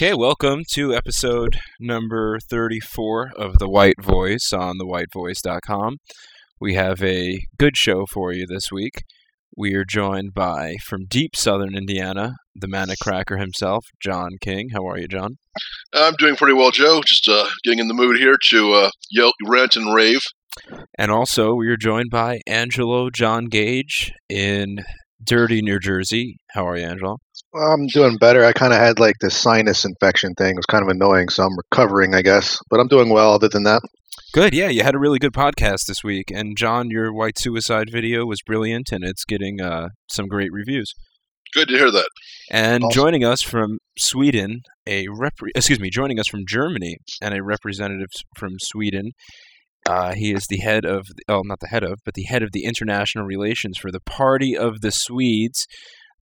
Okay, welcome to episode number 34 of The White Voice on thewhitevoice.com. We have a good show for you this week. We are joined by, from deep southern Indiana, the Manic Cracker himself, John King. How are you, John? I'm doing pretty well, Joe. Just uh, getting in the mood here to uh, yell, rant and rave. And also, we are joined by Angelo John Gage in dirty New Jersey. How are you, Angelo? I'm doing better. I kind of had like this sinus infection thing. It was kind of annoying, so I'm recovering, I guess. But I'm doing well other than that. Good, yeah. You had a really good podcast this week, and John, your white suicide video was brilliant, and it's getting uh, some great reviews. Good to hear that. And Awesome. joining us from Sweden, a rep- excuse me, joining us from Germany, and a representative from Sweden. Uh, he is the head of, oh, not the head of, but the head of the international relations for the Party of the Swedes.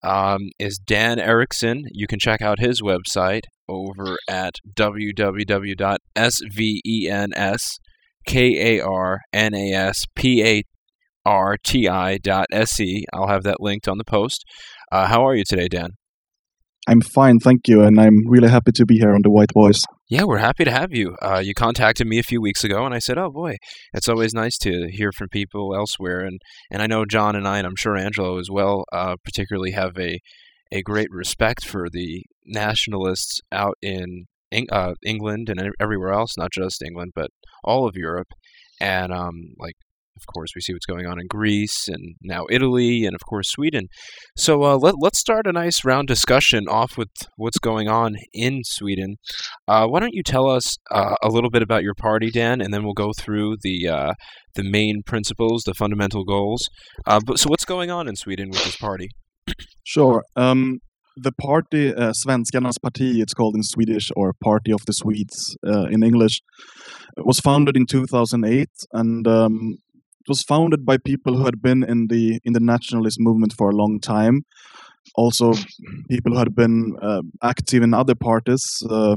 Um, is Dan Erickson. You can check out his website over at www.svenskarnasparti.se. I'll have that linked on the post. Uh, how are you today, Dan? I'm fine, thank you, and I'm really happy to be here on the White Voice. Yeah, we're happy to have you. Uh, you contacted me a few weeks ago, and I said, "Oh boy, it's always nice to hear from people elsewhere." And and I know John and I, and I'm sure Angelo as well, uh, particularly have a a great respect for the nationalists out in uh, England and everywhere else, not just England, but all of Europe. And um, like, of course, we see what's going on in Greece and now Italy, and of course Sweden. So uh, let, let's start a nice round discussion off with what's going on in Sweden. Uh, why don't you tell us uh, a little bit about your party, Dan, and then we'll go through the uh, the main principles, the fundamental goals. Uh, but so, what's going on in Sweden with this party? Sure. Um, the party, uh, Svenskarnas parti, it's called in Swedish, or Party of the Swedes uh, in English, was founded in 2008, and um, was founded by people who had been in the in the nationalist movement for a long time. Also, people who had been uh, active in other parties. Uh,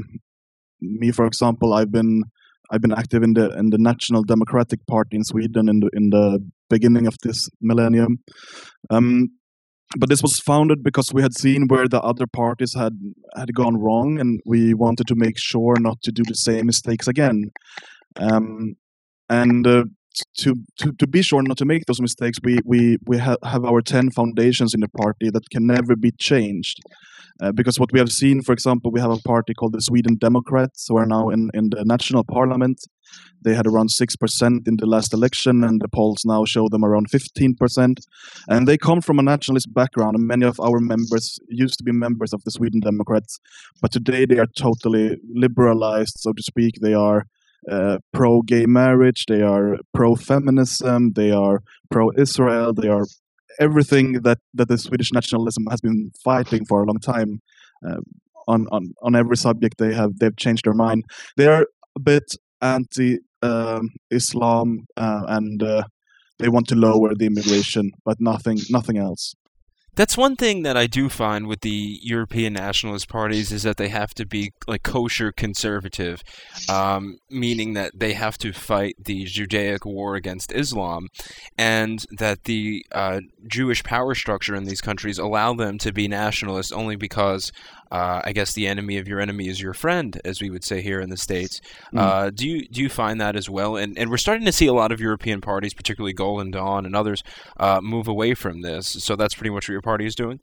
me, for example, I've been I've been active in the in the National Democratic Party in Sweden in the in the beginning of this millennium. Um, but this was founded because we had seen where the other parties had had gone wrong, and we wanted to make sure not to do the same mistakes again. Um, and uh, to, to to be sure not to make those mistakes, we we we ha- have our ten foundations in the party that can never be changed. Uh, because what we have seen, for example, we have a party called the Sweden Democrats, who are now in, in the national parliament. They had around 6% in the last election, and the polls now show them around 15%. And they come from a nationalist background, and many of our members used to be members of the Sweden Democrats, but today they are totally liberalized, so to speak. They are uh, pro gay marriage, they are pro feminism, they are pro Israel, they are everything that, that the Swedish nationalism has been fighting for a long time. Uh, on, on, on every subject, they have they've changed their mind. They are a bit anti um, Islam uh, and uh, they want to lower the immigration, but nothing nothing else. That's one thing that I do find with the European nationalist parties is that they have to be like kosher conservative, um, meaning that they have to fight the Judaic war against Islam, and that the uh, Jewish power structure in these countries allow them to be nationalist only because uh, I guess the enemy of your enemy is your friend, as we would say here in the states. Mm. Uh, do you do you find that as well? And and we're starting to see a lot of European parties, particularly Golden Dawn and others, uh, move away from this. So that's pretty much what your party is doing.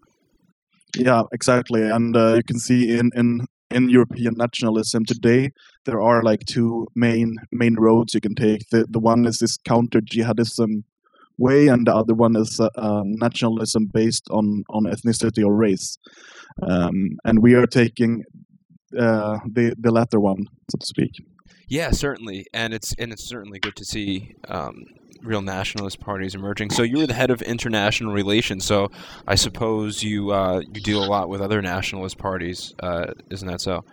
Yeah, exactly. And uh, you can see in, in in European nationalism today, there are like two main main roads you can take. The the one is this counter jihadism way, and the other one is uh, uh, nationalism based on on ethnicity or race. Um, and we are taking uh, the the latter one, so to speak. Yeah, certainly, and it's and it's certainly good to see um, real nationalist parties emerging. So you're the head of international relations. So I suppose you uh, you deal a lot with other nationalist parties, uh, isn't that so?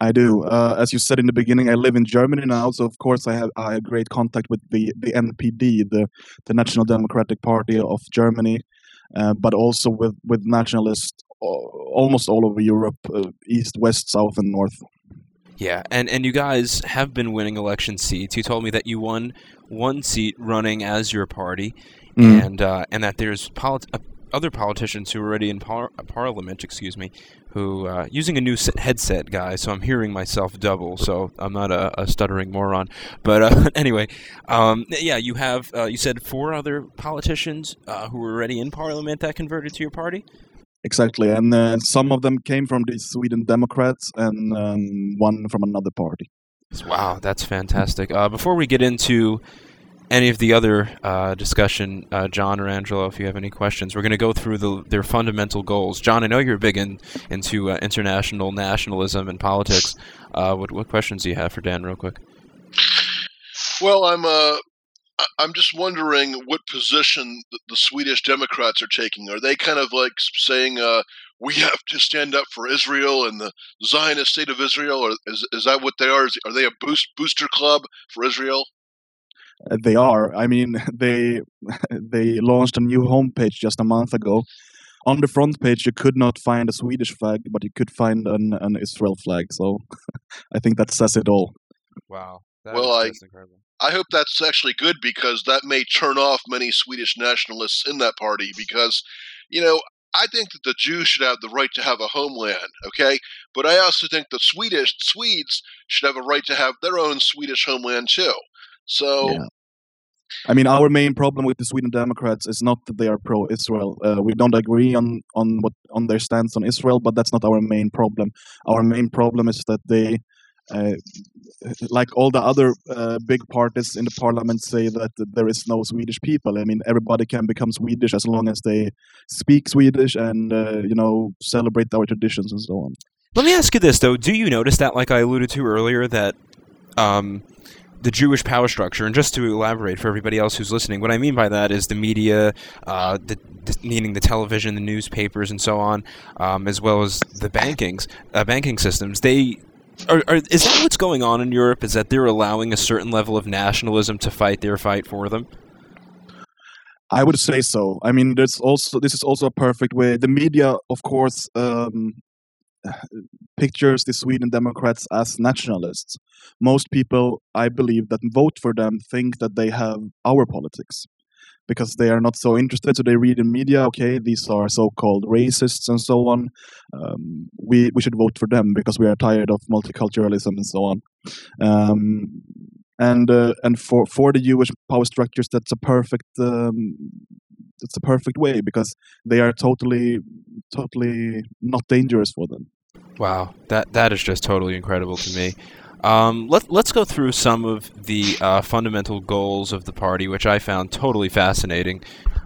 I do. Uh, as you said in the beginning, I live in Germany now, so of course I have I have great contact with the the NPD, the the National Democratic Party of Germany, uh, but also with with nationalists almost all over Europe, uh, east, west, south, and north. Yeah, and and you guys have been winning election seats. You told me that you won one seat running as your party, Mm. and uh, and that there's polit- uh, other politicians who are already in par- parliament, excuse me, who uh, using a new headset, guys. So I'm hearing myself double. So I'm not a, a stuttering moron. But uh, anyway, um, yeah, you have uh, you said four other politicians uh, who were already in parliament that converted to your party. Exactly, and uh, some of them came from the Sweden Democrats, and um, one from another party. Wow, that's fantastic. Uh, before we get into any of the other uh, discussion, uh, John or Angelo, if you have any questions, we're going to go through the, their fundamental goals. John, I know you're big in, into uh, international nationalism and politics. Uh, what, what questions do you have for Dan, real quick? Well, I'm uh, I'm just wondering what position the, the Swedish Democrats are taking. Are they kind of like saying uh, we have to stand up for Israel and the Zionist state of Israel, or is is that what they are? Is, are they a boost booster club for Israel? Uh, they are. I mean, they they launched a new homepage just a month ago. On the front page, you could not find a Swedish flag, but you could find an, an Israel flag. So I think that says it all. Wow. Well, I- incredible. I hope that's actually good because that may turn off many Swedish nationalists in that party. Because, you know, I think that the Jews should have the right to have a homeland, okay? But I also think the Swedish Swedes should have a right to have their own Swedish homeland too. So, Yeah. I mean, our main problem with the Sweden Democrats is not that they are pro-Israel. Uh, we don't agree on on what on their stance on Israel, but that's not our main problem. Our main problem is that they, uh, like all the other uh, big parties in the parliament, say that there is no Swedish people. I mean, everybody can become Swedish as long as they speak Swedish and uh, you know celebrate our traditions and so on. Let me ask you this, though. Do you notice that, like I alluded to earlier, that um, the Jewish power structure, and just to elaborate for everybody else who's listening, what I mean by that is the media, uh, the, the, meaning the television, the newspapers, and so on, um, as well as the bankings, uh, banking systems. They are, are, is that what's going on in Europe? Is that they're allowing a certain level of nationalism to fight their fight for them? I would say so. I mean, there's also this is also a perfect way. The media, of course, um, pictures the Sweden Democrats as nationalists. Most people, I believe, that vote for them think that they have our politics because they are not so interested. So they read in media, okay, these are so-called racists and so on. Um, we we should vote for them because we are tired of multiculturalism and so on. Um, and uh, and for for the Jewish power structures, that's a perfect um, that's a perfect way because they are totally totally not dangerous for them. Wow, that that is just totally incredible to me. Um, let, let's go through some of the uh, fundamental goals of the party, which I found totally fascinating.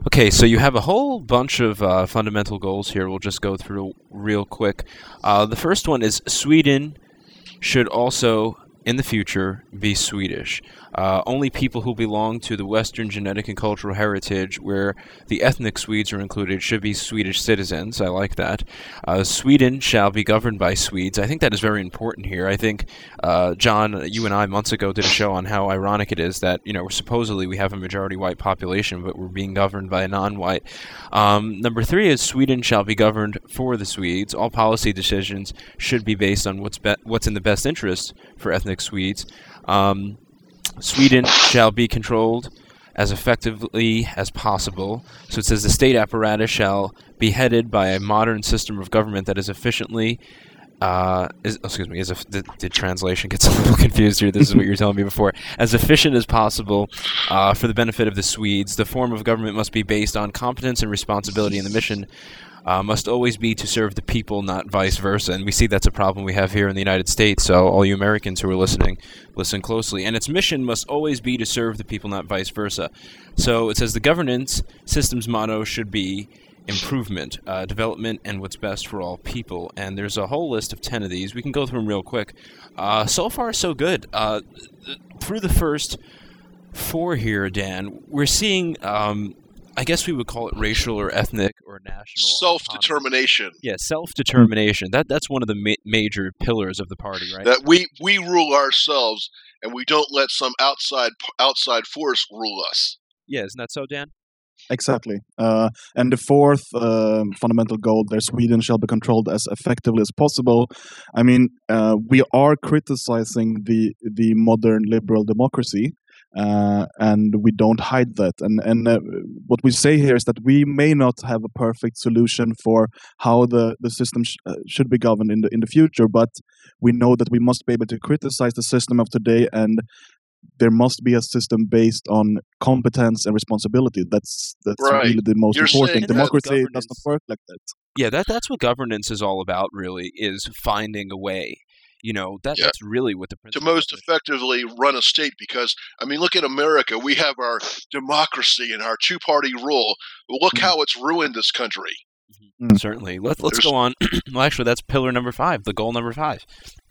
Okay, so you have a whole bunch of uh, fundamental goals here. We'll just go through real quick. Uh, the first one is Sweden should also, in the future, be Swedish. Uh, only people who belong to the Western genetic and cultural heritage, where the ethnic Swedes are included, should be Swedish citizens. I like that. Uh, Sweden shall be governed by Swedes. I think that is very important here. I think, uh, John, you and I months ago did a show on how ironic it is that, you know, supposedly we have a majority white population, but we're being governed by a non white. Um, number three is Sweden shall be governed for the Swedes. All policy decisions should be based on what's, be- what's in the best interest for ethnic Swedes. Um, Sweden shall be controlled as effectively as possible. So it says the state apparatus shall be headed by a modern system of government that is efficiently uh, is, excuse me, is if the, the translation gets a little confused here. This is what you were telling me before. As efficient as possible uh, for the benefit of the Swedes, the form of government must be based on competence and responsibility, in the mission uh, must always be to serve the people, not vice versa. And we see that's a problem we have here in the United States. So, all you Americans who are listening, listen closely. And its mission must always be to serve the people, not vice versa. So, it says the governance system's motto should be improvement, uh, development, and what's best for all people. And there's a whole list of 10 of these. We can go through them real quick. Uh, so far, so good. Uh, th- through the first four here, Dan, we're seeing. Um, I guess we would call it racial or ethnic or national Self autonomy. determination. Yeah, self determination. That that's one of the ma- major pillars of the party, right? That we we rule ourselves, and we don't let some outside outside force rule us. yeah, isn't that so, Dan? Exactly. Uh, and the fourth um, fundamental goal there Sweden shall be controlled as effectively as possible. I mean, uh, we are criticizing the, the modern liberal democracy. Uh, and we don't hide that. And and uh, what we say here is that we may not have a perfect solution for how the the system sh- uh, should be governed in the in the future, but we know that we must be able to criticize the system of today and there must be a system based on competence and responsibility. That's that's Right. really the most You're important. saying that Democracy does not work like that. Yeah, that that's what governance is all about. Really, is finding a way. You know, that, Yeah. that's really what the to most is. effectively run a state because I mean look at America we have our democracy and our two party rule but look Mhm. how it's ruined this country Certainly. Let, let's There's- go on. well, actually, that's pillar number five, the goal number five.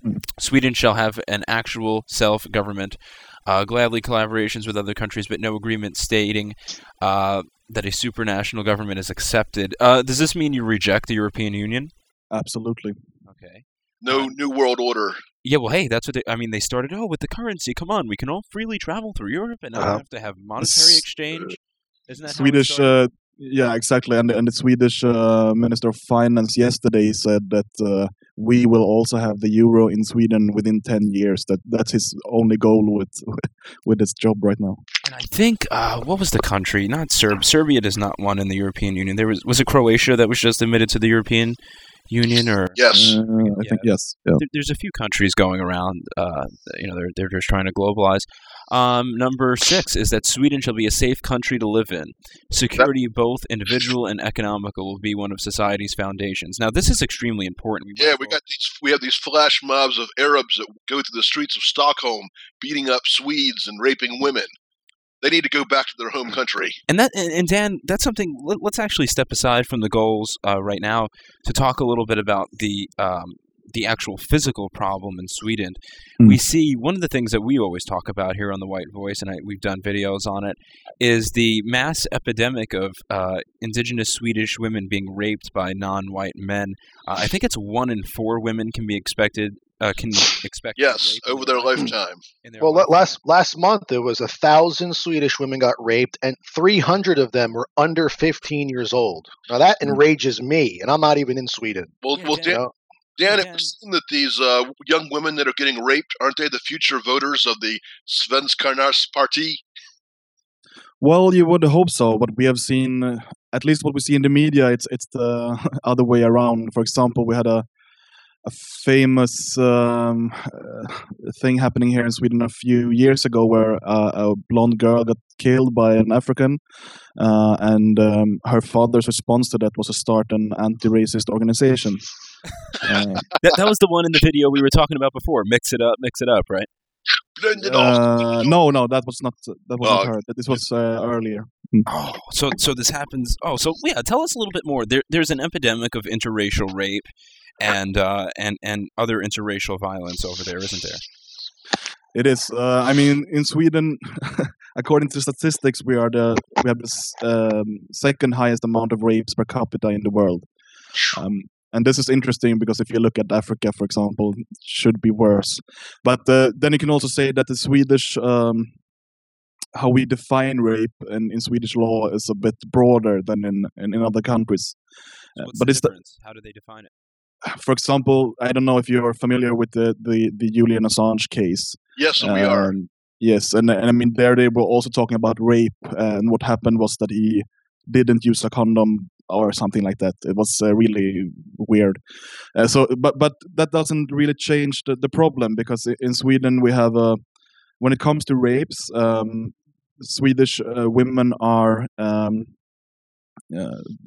Mm. Sweden shall have an actual self government, uh, gladly collaborations with other countries, but no agreement stating uh, that a supranational government is accepted. Uh, does this mean you reject the European Union? Absolutely. Okay. No new world order Yeah, well, hey, that's what they. I mean, they started. Oh, with the currency, come on, we can all freely travel through Europe, and not Uh-huh. have to have monetary exchange. Isn't that how it Swedish, uh, yeah, exactly. And and the Swedish uh, Minister of Finance yesterday said that uh, we will also have the euro in Sweden within ten years. That that's his only goal with with his job right now. And I think uh, what was the country? Not Serb. Serbia does not want in the European Union. There was was it Croatia that was just admitted to the European Union, or yes Uh, I think yes. Yeah. there- there's a few countries going around. Uh, you know, they're they're just trying to globalize. Um, number six is that Sweden shall be a safe country to live in. Security, both individual and economical, will be one of society's foundations. Now, this is extremely important. We yeah we got these we have these flash mobs of Arabs that go through the streets of Stockholm beating up Swedes and raping women they need to go back to their home country And that and, and Dan, that's something. Let, let's actually step aside from the goals uh, right now to talk a little bit about the um, the actual physical problem in Sweden. Mm. We see one of the things that we always talk about here on the White Voice, and I, we've done videos on it, is the mass epidemic of uh, indigenous Swedish women being raped by non-white men. Uh, I think it's one in four women can be expected uh, can expect yes over their life- lifetime their Well, life. la- last last month there was a thousand Swedish women got raped, and three hundred of them were under fifteen years old. Now that Mm. enrages me, and I'm not even in Sweden. well Yeah, well Dan- Dan, You know? Dan, it Dan. would seem that these uh, young women that are getting raped aren't they the future voters of the Svenskarnas Party? Well, you would hope so, but we have seen, uh, at least what we see in the media, it's it's the other way around. For example, we had a a famous um, uh, thing happening here in Sweden a few years ago, where uh, a blonde girl got killed by an African, uh, and um, her father's response to that was to start an anti-racist organization. Uh, that, that was the one in the video we were talking about before. Mix it up, mix it up, right? Blend it uh, no, no, that was not that was Oh. not her. This was uh, earlier. Oh, so so this happens. Oh, so yeah, tell us a little bit more. There, there's an epidemic of interracial rape and uh, and and other interracial violence over there, isn't there? It is. Uh, I mean, in Sweden, according to statistics, we are the we have the um, second highest amount of rapes per capita in the world. Um, and this is interesting because if you look at Africa, for example, it should be worse. But uh, then you can also say that the Swedish um, how we define rape in, in Swedish law is a bit broader than in in, in other countries. So Uh, but the it's the, difference? How do they define it? For example, I don't know if you're familiar with the the, the Julian Assange case. Yes, we are. Um, Yes, and and I mean there they were also talking about rape, and what happened was that he didn't use a condom or something like that. It was uh, really weird. Uh, so, but but that doesn't really change the, the problem because in Sweden we have a when it comes to rapes, um, Swedish uh, women are um,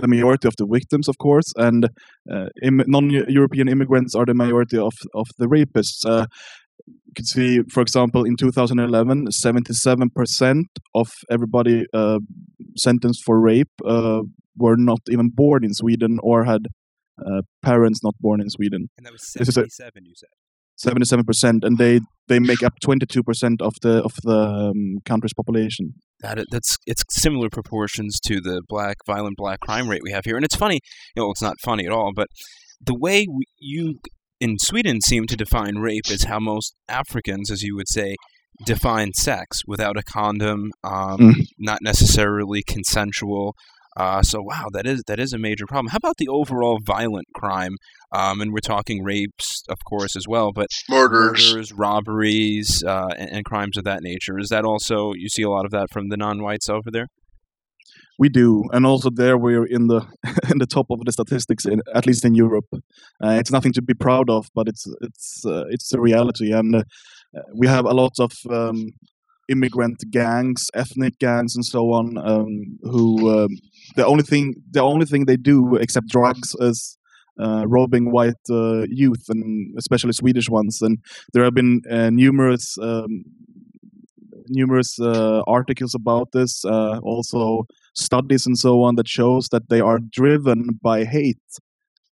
the majority of the victims, of course, and uh, Im- non-European immigrants are the majority of of the rapists. Uh, you can see, for example, in 2011, 77% of everybody uh, sentenced for rape uh, were not even born in Sweden or had uh, parents not born in Sweden. And that was This is a- 77, you said. 77%, and they they make up 22% of the of the um, country's population. That that's it's similar proportions to the black violent black crime rate we have here, and it's funny. You know, it's not funny at all, but the way we, you in Sweden seem to define rape is how most Africans, as you would say, define sex without a condom, um, Mm. not necessarily consensual. Uh, so wow, that is that is a major problem. How about the overall violent crime? Um, and we're talking rapes, of course, as well, but Murders. murders, robberies, uh, and, and crimes of that nature. Is that also you see a lot of that from the non-whites over there? We do, and also there we're in the in the top of the statistics, in, at least in Europe. Uh, it's nothing to be proud of, but it's it's uh, it's a reality, and uh, we have a lot of um, immigrant gangs, ethnic gangs, and so on, um, who um, the only thing the only thing they do except drugs is. Uh, robbing white uh, youth and especially Swedish ones, and there have been uh, numerous um, numerous uh, articles about this. Uh, also, studies and so on that shows that they are driven by hate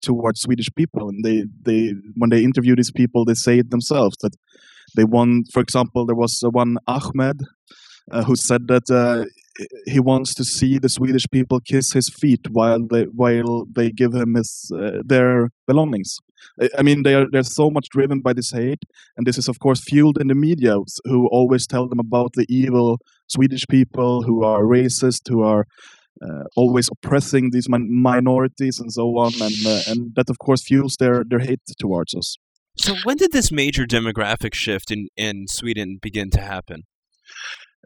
towards Swedish people. And they, they when they interview these people, they say it themselves that they want. For example, there was uh, one Ahmed uh, who said that uh, he wants to see the Swedish people kiss his feet while they while they give him his uh, their belongings. I- I mean, they are they're so much driven by this hate, and this is of course fueled in the media, who always tell them about the evil Swedish people who are racist, who are uh, always oppressing these min- minorities and so on, and uh, and that of course fuels their their hate towards us. So when did this major demographic shift in, in Sweden begin to happen?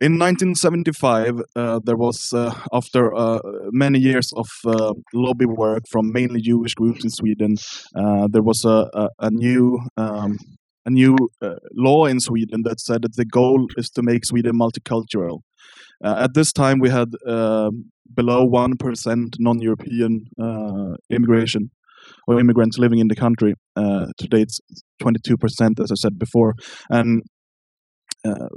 In 1975, uh, there was, uh, after uh, many years of uh, lobby work from mainly Jewish groups in Sweden, uh, there was a, a, a new um, a new uh, law in Sweden that said that the goal is to make Sweden multicultural. At this time, we had um below one percent non-European uh, immigration or immigrants living in the country. Uh, today, it's 22 percent, as I said before, and uh,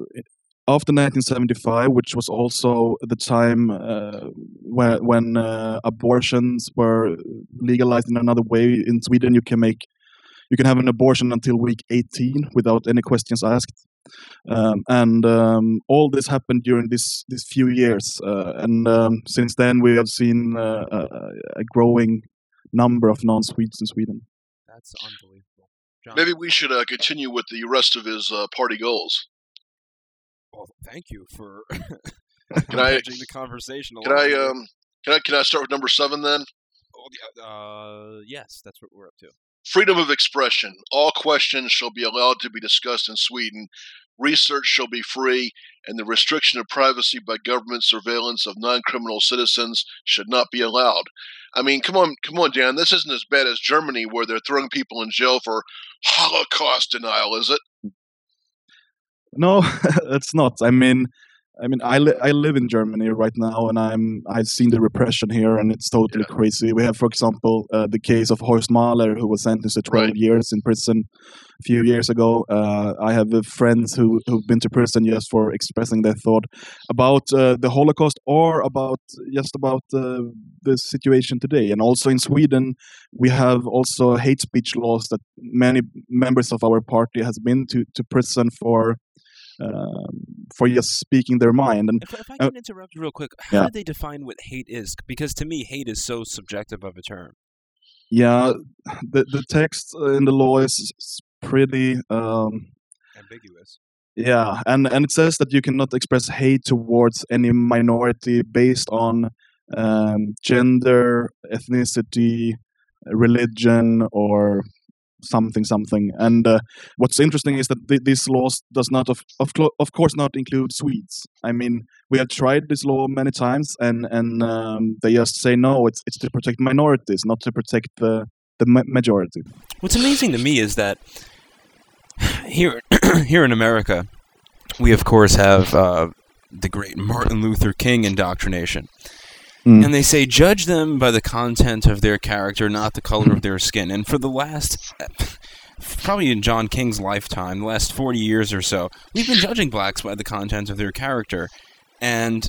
after 1975, which was also the time uh, where, when uh, abortions were legalized in another way in Sweden, you can make you can have an abortion until week 18 without any questions asked. Um, and um, all this happened during this these few years, uh, and um, since then we have seen uh, a, a growing number of non-Swedes in Sweden. That's unbelievable. John, Maybe we should uh, continue with the rest of his uh, party goals. well, thank you for Can I- the conversation. Can I along. um can I can I start with number seven then? Oh, yeah, uh, yes, that's what we're up to. Freedom of expression. All questions shall be allowed to be discussed in Sweden. Research shall be free, and the restriction of privacy by government surveillance of non-criminal citizens should not be allowed. I mean, come on, come on, Dan. This isn't as bad as Germany, where they're throwing people in jail for Holocaust denial, is it? No, it's not. I mean, I mean, I li- I live in Germany right now, and I'm I've seen the repression here, and it's totally crazy. We have, for example, uh, the case of Horst Mahler, who was sentenced to 12 Right. years in prison a few years ago. Uh, I have friends who who've been to prison just for expressing their thought about uh, the Holocaust or about just about uh, the situation today. And also in Sweden, we have also hate speech laws that many members of our party has been to to prison for for just speaking their mind. And If, if I Uh, can interrupt real quick, how yeah. do they define what hate is? Because to me, hate is so subjective of a term. yeah, the the text in the law is is pretty. Um, Ambiguous. yeah, and and it says that you cannot express hate towards any minority based on um, gender, ethnicity, religion, or something something. And uh, what's interesting is that th- this law does not, of of, clo- of course, not include Swedes. I mean, we have tried this law many times, and and um, they just say no. It's it's to protect minorities, not to protect the the ma- majority. What's amazing to me is that here here in America, we of course have uh, the great Martin Luther King indoctrination. Mm. And they say judge them by the content of their character, not the color of their skin. And for the last, probably in John King's lifetime, the last 40 years or so, we've been judging blacks by the content of their character. And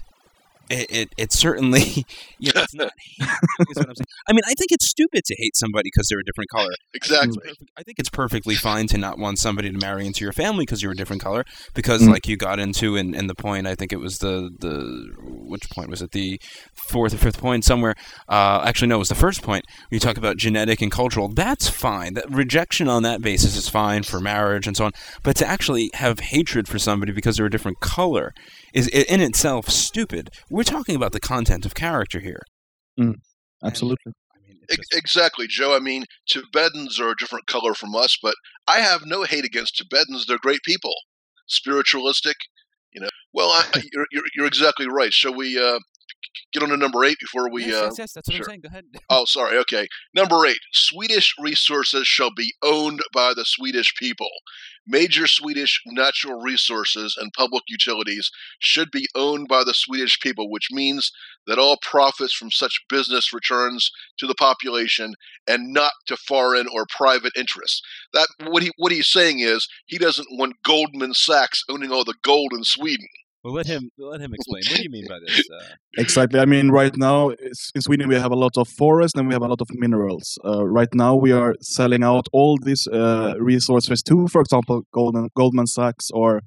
it, it, it certainly, you know, it's not hate, is what I'm saying. I mean, I think it's stupid to hate somebody because they're a different color. Exactly. Perfect- I think it's perfectly fine to not want somebody to marry into your family because you're a different color. Because, Mm. like you got into in, in the point, I think it was the the which point was it? The fourth or fifth point somewhere. Uh, actually, no, it was the first point. When you talk about genetic and cultural, that's fine. That rejection on that basis is fine for marriage and so on. But to actually have hatred for somebody because they're a different color is in itself stupid. We're talking about the content of character here. Absolutely. I mean, it's just- Exactly, Joe. I mean, Tibetans are a different color from us, but I have no hate against Tibetans. They're great people, spiritualistic. You know. Well, I, I- you're, you're you're exactly right. Shall we uh, get on to number eight before we? yes, uh, yes, yes, that's what sure. I'm saying. Go ahead. Oh, sorry. Okay. Number eight Swedish resources shall be owned by the Swedish people. Major Swedish natural resources and public utilities should be owned by the Swedish people, which means that all profits from such business returns to the population and not to foreign or private interests. That what he what he's saying is he doesn't want Goldman Sachs owning all the gold in Sweden. Well, let him let him explain. What do you mean by this? Uh, Exactly. I mean, right now in Sweden we have a lot of forest and we have a lot of minerals. Uh, right now we are selling out all these uh, resources to, for example, Goldman, Goldman Sachs or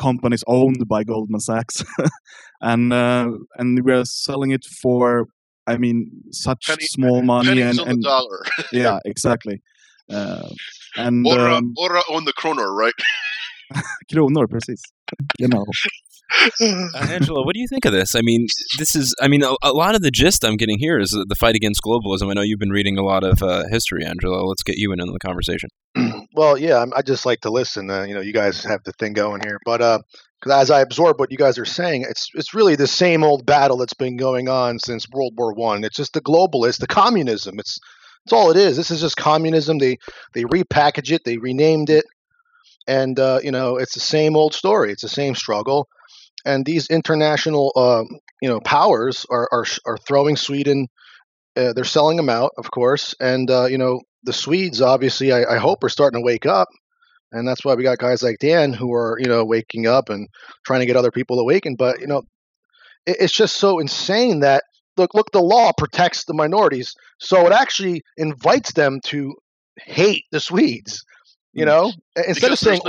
companies owned by Goldman Sachs, and uh, and we are selling it for, I mean, such Penny- small money and, on and the dollar. yeah, exactly. Uh, and Or, uh, um, or on the kroner, right? kronor, precis. You know. uh, Angelo, what do you think of this? I mean, this is. I mean, a, a lot of the gist I'm getting here is the fight against globalism. I know you've been reading a lot of uh, history, Angelo. Let's get you in on the conversation. well, yeah, I'm, I just like to listen. Uh, you know, you guys have the thing going here, but uh, 'cause as I absorb what you guys are saying, it's it's really the same old battle that's been going on since World War One. It's just the globalists, the communism. It's it's all it is. This is just communism. They they repackage it, they renamed it, and uh, you know, it's the same old story. It's the same struggle, and these international um, you know powers are are are throwing Sweden. Uh, they're selling them out, of course, and uh, you know the Swedes obviously I, I hope are starting to wake up, and that's why we got guys like Dan who are you know waking up and trying to get other people awakened. But you know, it, it's just so insane that look look the law protects the minorities, so it actually invites them to hate the Swedes. You Mm. know, instead Because of saying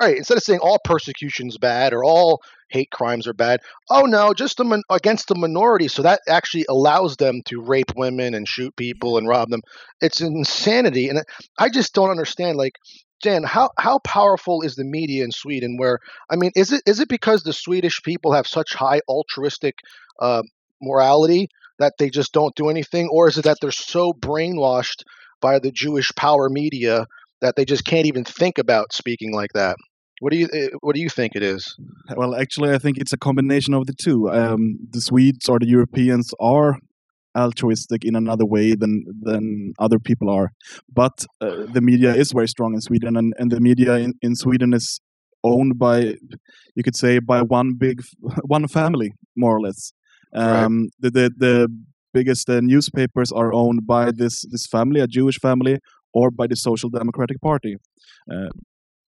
all right, instead of saying all persecution's bad or all hate crimes are bad. Oh no, just the against the minority. So that actually allows them to rape women and shoot people and rob them. It's insanity, and I just don't understand. Like, Dan, how how powerful is the media in Sweden? Where I mean, is it is it because the Swedish people have such high altruistic uh, morality that they just don't do anything, or is it that they're so brainwashed by the Jewish power media that they just can't even think about speaking like that? What do you eh, what do you think it is? Well, actually, I think it's a combination of the two. Um, the Swedes or the Europeans are altruistic in another way than than other people are, but uh, the media is very strong in Sweden, and, and the media in, in Sweden is owned by, you could say, by one big one family, more or less. Right. Um, the, the the biggest uh, newspapers are owned by this this family, a Jewish family, or by the Social Democratic Party. Uh,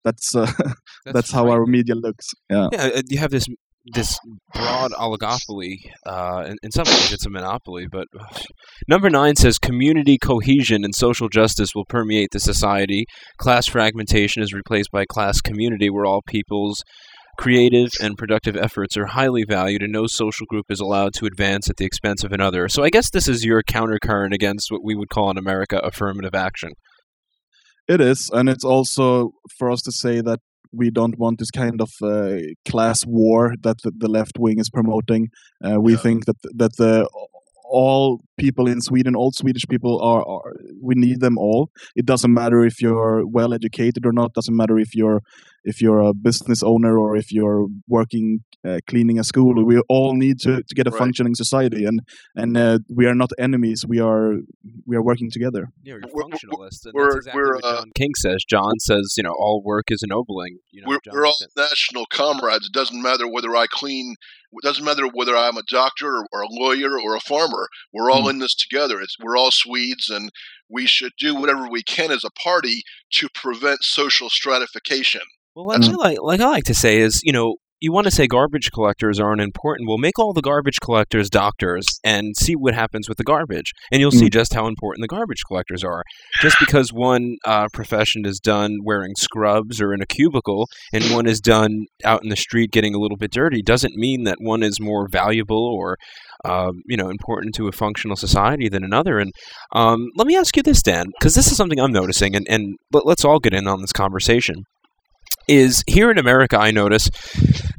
that's uh, that's how our media looks. Yeah. Yeah, uh, you have this this broad oligopoly. Uh, in, in some ways, it's a monopoly. But number nine says community cohesion and social justice will permeate the society. Class fragmentation is replaced by class community, where all people's creative and productive efforts are highly valued, and no social group is allowed to advance at the expense of another. So, I guess this is your countercurrent against what we would call in America affirmative action. It is, and it's also for us to say that we don't want this kind of uh, class war that the, the left wing is promoting. Uh, we Yeah. think that that the all people in Sweden, all Swedish people are, are we need them all. It doesn't matter if you're well educated or not. Doesn't matter if you're if you're a business owner or if you're working uh, cleaning a school. We all need to, to get a Right. functioning society, and and uh, we are not enemies. We are we are working together. Yeah, you're We're- we're- functionalist, and we're- that's exactly we're, uh, John King says. John says, you know, all work is ennobling. You know, we're, John we're all said- national comrades. It doesn't matter whether I clean. It doesn't matter whether I'm a doctor or, or a lawyer or a farmer. We're all Hmm. in this together. It's we're all Swedes, and we should do whatever we can as a party to prevent social stratification. Well, what I like, like I like to say is, you know, you want to say garbage collectors aren't important. Well, make all the garbage collectors doctors and see what happens with the garbage, and you'll see just how important the garbage collectors are. Just because one uh, profession is done wearing scrubs or in a cubicle, and one is done out in the street getting a little bit dirty, doesn't mean that one is more valuable or um, you know important to a functional society than another. And um, let me ask you this, Dan, because this is something I'm noticing, and, and let's all get in on this conversation is here in America, I notice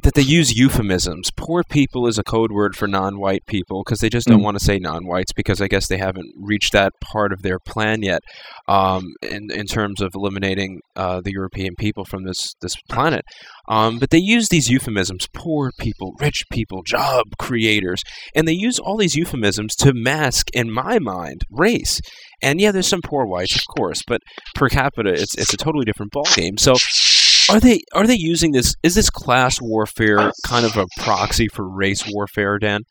that they use euphemisms. Poor people is a code word for non white people because they just don't Mm. want to say non whites because I guess they haven't reached that part of their plan yet um, in, in terms of eliminating uh, the European people from this, this planet. Um, but they use these euphemisms poor people, rich people, job creators. And they use all these euphemisms to mask, in my mind, race. And yeah, there's some poor whites, of course, but per capita, it's, it's a totally different ballgame. So are they are they using this? Is this class warfare uh, kind of a proxy for race warfare, Dan?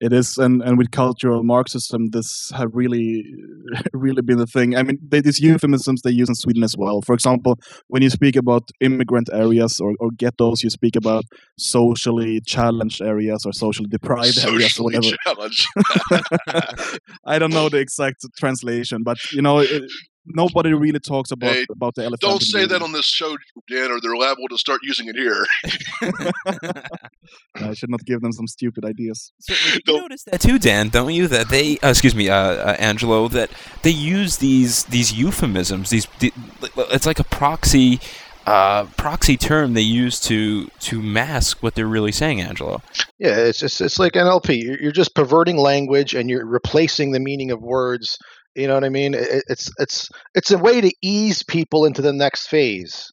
It is, and, and with cultural Marxism, this have really, really been the thing. I mean, they, these euphemisms they use in Sweden as well. For example, when you speak about immigrant areas or, or ghettos, you speak about socially challenged areas or socially deprived areas or Socially whatever. challenged. I don't know the exact translation, but you know, it, nobody really talks about Hey, about the elephant. Don't say that on this show, Dan, or they're liable to start using it here. I should not give them some stupid ideas. So, you Don't- notice that too, Dan, don't you? That they, uh, excuse me, uh, uh, Angelo, that they use these these euphemisms. These, the, it's like a proxy. Uh, proxy term they use to to mask what they're really saying, Angelo. Yeah, it's just it's like NLP. You're, you're just perverting language and you're replacing the meaning of words. You know what I mean? It, it's it's it's a way to ease people into the next phase.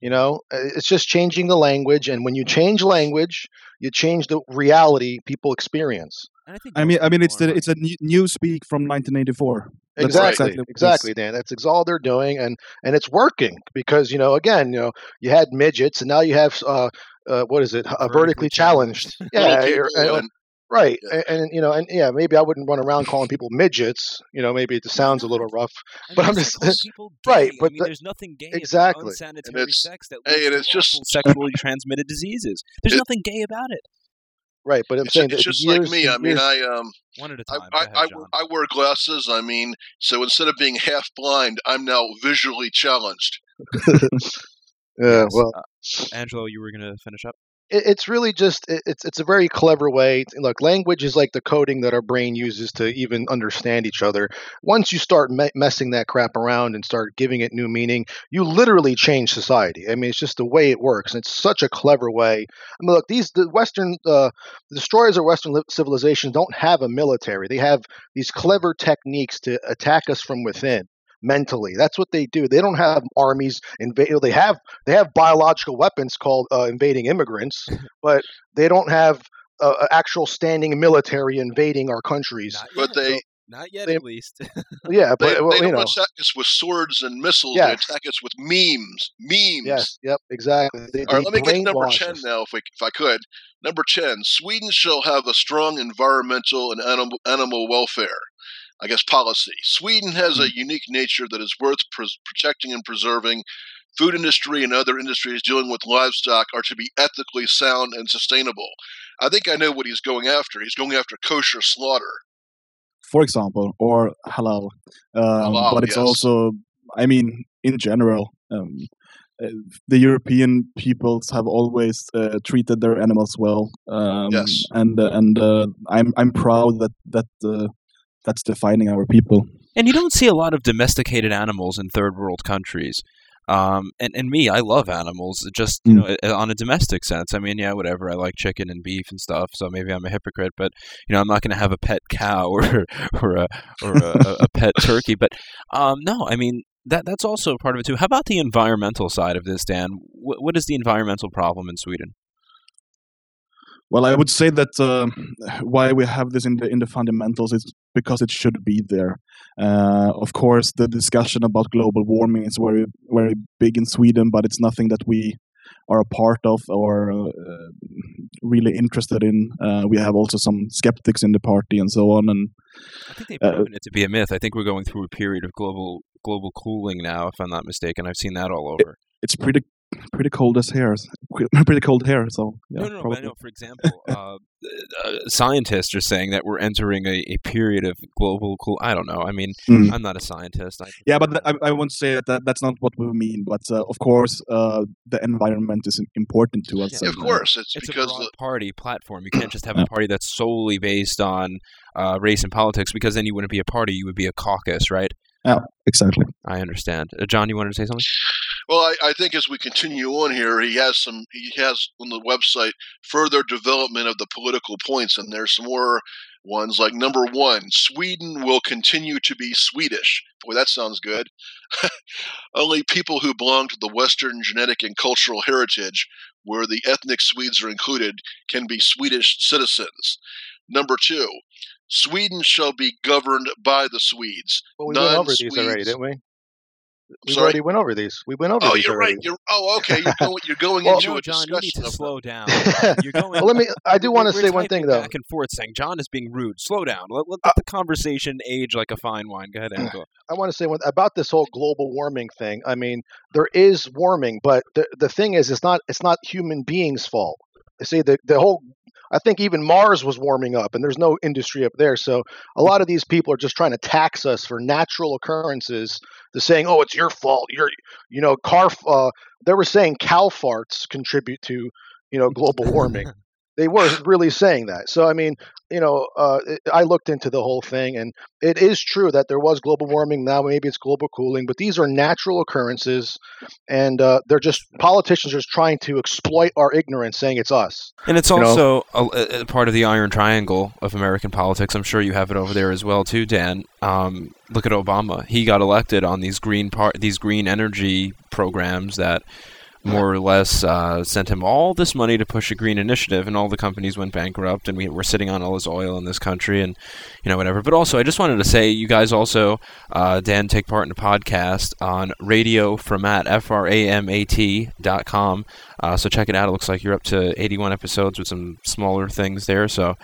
You know, Uh, it's just changing the language, and when you change language, you change the reality people experience. And I, think I mean, I mean, it's the, are- it's a new, new speak from 1984. That's Exactly, exactly what it exactly. Dan. That's ex- all they're doing, and and it's working because you know, again, you know, you had midgets, and now you have uh, uh what is it, uh, vertically, Vertically challenged. Yeah, people or- and- and- Right, Yeah. and, and you know, and yeah, maybe I wouldn't run around calling people midgets. You know, maybe it sounds a little rough. I but I'm just- like, people right, but I mean, the- there's nothing gay exactly. about And unsanitary it's- sex that hey, leads and to it's just- sexually transmitted diseases. There's It- nothing gay about it. Right, but I'm It's, saying it's just years, like me. the I mean, years- I um, One at a I, time. I, Go ahead, I, I wear glasses. I mean, so instead of being half blind, I'm now visually challenged. yeah, Yes. well, Uh, Angelo, you were going to finish up. It, it's really just it, it's it's a very clever way. Look, language is like the coding that our brain uses to even understand each other. Once you start me- messing that crap around and start giving it new meaning, you literally change society. I mean, it's just the way it works, and it's such a clever way. I mean, look, these the Western uh, destroyers of Western li- civilization don't have a military. They have these clever techniques to attack us from within mentally. That's what they do. They don't have armies invade. They have they have biological weapons called uh, invading immigrants, but they don't have uh, actual standing military invading our countries. But they Not yet, they- at least. Yeah, they, but well, they don't know, attack us with swords and missiles. Yes. They attack us with memes. Memes. yes, yep, exactly. They, All right, let me get to number ten now, if we, if I could. Number ten: Sweden shall have a strong environmental and animal animal welfare. I guess policy. Sweden has a unique nature that is worth pres- protecting and preserving. Food industry and other industries dealing with livestock are to be ethically sound and sustainable. I think I know what he's going after. He's going after kosher slaughter. for example, or halal. Um, Halal, but it's yes. also, I mean, in general, um, uh, the European peoples have always uh, treated their animals well. Um, Yes. and uh, and uh, I'm I'm proud that that uh, that's defining our people. And you don't see a lot of domesticated animals in third world countries. Um, and, and me, I love animals, just you Mm. know, on a domestic sense. I mean, yeah, whatever. I like chicken and beef and stuff, so maybe I'm a hypocrite. But you know, I'm not going to have a pet cow or or a or a, a pet turkey. But um, no, I mean that that's also part of it too. How about the environmental side of this, Dan? What, what is the environmental problem in Sweden? Well, I would say that uh, why we have this in the in the fundamentals is because it should be there. Uh, of course, the discussion about global warming is very very big in Sweden, but it's nothing that we are a part of or uh, really interested in. Uh, we have also some skeptics in the party and so on. And I think they've Uh, proven it to be a myth. I think we're going through a period of global global cooling now, if I'm not mistaken. I've seen that all over. it's pretty pretty cold as hair, pretty cold hair. So yeah, no, no, no. I probably. know, for example, uh, uh, scientists are saying that we're entering a, a period of global cool. I don't know. I mean, Mm. I'm not a scientist. I, Yeah, but th- I, I won't say that that's not what we mean. But uh, of course, uh, the environment is important to us. Yeah, of course, it's, it's a because broad the, party platform. You can't just have Yeah. a party that's solely based on uh, race and politics, because then you wouldn't be a party. You would be a caucus, right? Yeah, exactly. I understand. Uh, John, you wanted to say something? Well, I, I think as we continue on here, he has some. He has on the website further development of the political points, and there's some more ones like number one: Sweden will continue to be Swedish. Boy, that sounds good. Only people who belong to the Western genetic and cultural heritage, where the ethnic Swedes are included, can be Swedish citizens. Number two: Sweden shall be governed by the Swedes. Well, we went over these already, didn't we? We already went over these. We went over Oh, these you're already. right. You're oh, okay. You're going. You're going Well, into no, a John, you need discussion to slow down. You're going. let me. I do want to say one thing though. Back and forth, saying John is being rude. Slow down. Let, let, let the conversation age like a fine wine. Go ahead, Angelo. I want to say one, about this whole global warming thing. I mean, there is warming, but the the thing is, it's not it's not human beings' fault. You see, the the whole. I think even Mars was warming up, and there's no industry up there. So a lot of these people are just trying to tax us for natural occurrences. They're saying, "Oh, it's your fault." You're, you know, car. Uh, they were saying cow farts contribute to, you know, global warming. they were really saying that. So I mean, you know, uh, I looked into the whole thing, and it is true that there was global warming. Now maybe it's global cooling, but these are natural occurrences, and uh, they're just politicians are just trying to exploit our ignorance, saying it's us. And it's You know? also a, a part of the iron triangle of American politics. I'm sure you have it over there as well too, Dan. Um, look at Obama. He got elected on these green part, these green energy programs that more or less uh, sent him all this money to push a green initiative, and all the companies went bankrupt, and we were sitting on all this oil in this country, and you know whatever. But also, I just wanted to say, you guys also, uh, Dan, take part in a podcast on Radio Framat, F R A M A T dot com. Uh, so check it out. It looks like you're up to 81 episodes with some smaller things there. So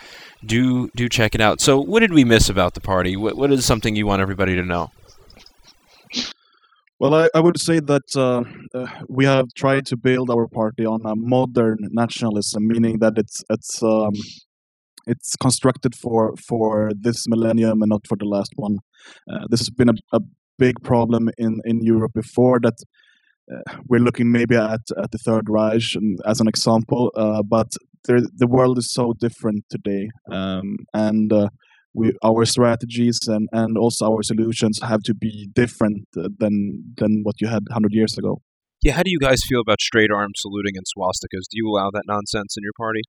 do do check it out. So what did we miss about the party? What, what is something you want everybody to know? Well, I, I would say that uh, uh, we have tried to build our party on a modern nationalism, meaning that it's it's um, it's constructed for for this millennium and not for the last one. Uh, this has been a, a big problem in in Europe before that. Uh, we're looking maybe at, at the Third Reich as an example, uh, but the world is so different today, um, and uh, we our strategies and, and also our solutions have to be different uh, than than what you had 100 years ago. Yeah, how do you guys feel about straight arm saluting and swastikas? Do you allow that nonsense in your party?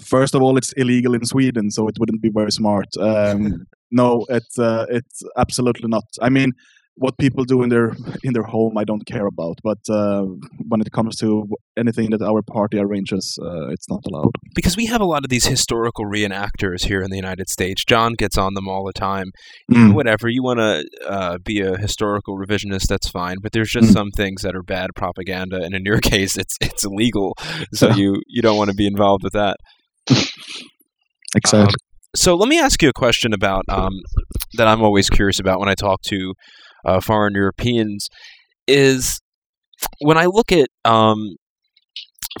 First of all, it's illegal in Sweden, so it wouldn't be very smart. Um, no, it's uh, it's absolutely not. I mean, what people do in their in their home, I don't care about. But uh, when it comes to anything that our party arranges, uh, it's not allowed. Because we have a lot of these historical reenactors here in the United States. John gets on them all the time. Mm. whatever you want to uh, be a historical revisionist, that's fine. But there's just Mm. some things that are bad propaganda, and in your case, it's it's illegal. So you you don't want to be involved with that. Exactly. Um, so let me ask you a question about um, that I'm always curious about when I talk to uh, foreign Europeans is when I look at, um,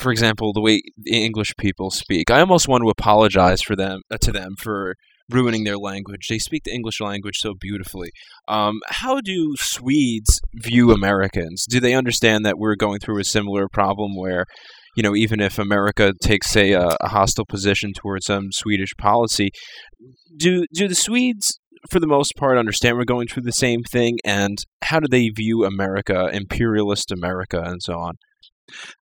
for example, the way the English people speak. I almost want to apologize for them uh, to them for ruining their language. They speak the English language so beautifully. Um, how do Swedes view Americans? Do they understand that we're going through a similar problem where you know, even if America takes, say, a, a hostile position towards some Swedish policy, do do the Swedes for the most part, understand we're going through the same thing? And how do they view America, imperialist America, and so on?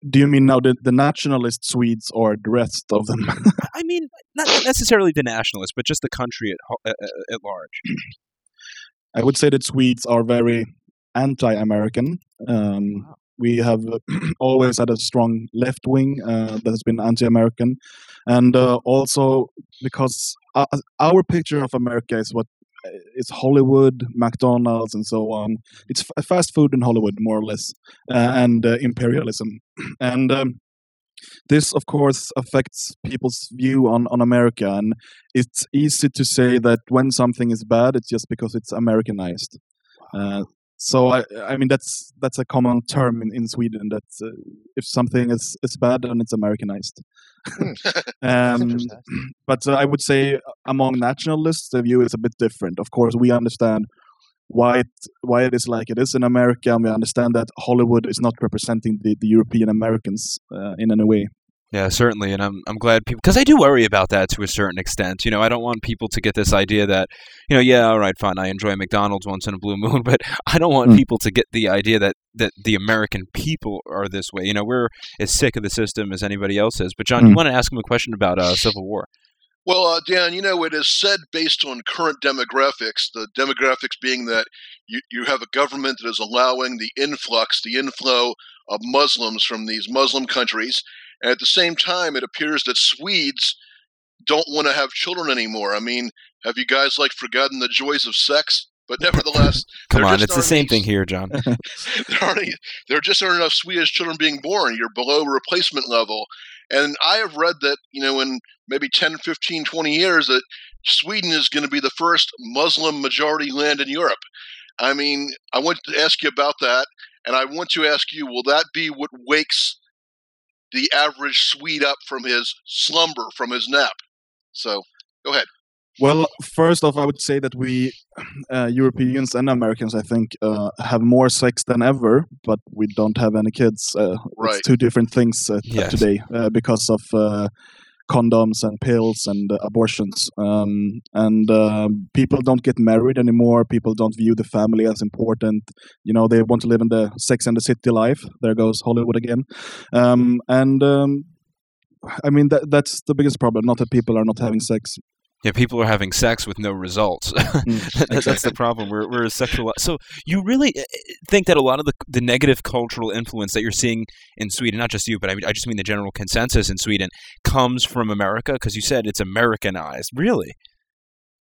Do you mean now the, the nationalist Swedes or the rest of them? I mean, not necessarily the nationalists, but just the country at, at large. I would say that Swedes are very anti-American. Um, we have always had a strong left wing uh, that has been anti-American, and uh, also because uh, our picture of America is what is Hollywood, McDonald's, and so on. It's f- fast food in Hollywood, more or less, uh, and uh, imperialism, and. Um, this, of course, affects people's view on, on America, and it's easy to say that when something is bad, it's just because it's Americanized. Uh, so I, I mean that's that's a common term in, in Sweden that uh, if something is, is bad then it's Americanized. um, interesting. but uh, I would say among nationalists the view is a bit different. Of course, we understand why it why it is like it is in America, and we understand that Hollywood is not representing the, the European Americans uh, in any way. Yeah, certainly, and I'm I'm glad people because I do worry about that to a certain extent. You know, I don't want people to get this idea that you know, yeah, all right, fine, I enjoy McDonald's once in a blue moon, but I don't want Mm. people to get the idea that that the American people are this way. You know, we're as sick of the system as anybody else is. But John, you Mm. want to ask him a question about uh, Civil War? Well, uh, Dan, you know, it is said based on current demographics, the demographics being that you, you have a government that is allowing the influx, the inflow of Muslims from these Muslim countries. And at the same time, it appears that Swedes don't want to have children anymore. I mean, have you guys like forgotten the joys of sex? But nevertheless, Come on, it's the same thing here, John. there aren't any, there just aren't enough Swedish children being born. You're below replacement level. And I have read that, you know, in maybe 10, 15, 20 years, that Sweden is going to be the first Muslim majority land in Europe. I mean, I want to ask you about that. And I want to ask you, will that be what wakes the average Swede up from his slumber, from his nap? So go ahead. Well, first off, I would say that we uh, Europeans and Americans, I think, uh, have more sex than ever, but we don't have any kids. Uh, Right. It's two different things uh, Yes. today uh, because of uh, condoms and pills and uh, abortions. Um, and uh, people don't get married anymore. People don't view the family as important. You know, they want to live in the Sex and the City life. There goes Hollywood again. Um, and um, I mean, that, that's the biggest problem. Not that people are not having sex. Yeah, people are having sex with no results. That- That's the problem. We're we're sexual. So you really uh, think that a lot of the the negative cultural influence that you're seeing in Sweden, not just you, but I, mean, I just mean the general consensus in Sweden, comes from America because you said it's Americanized. Really?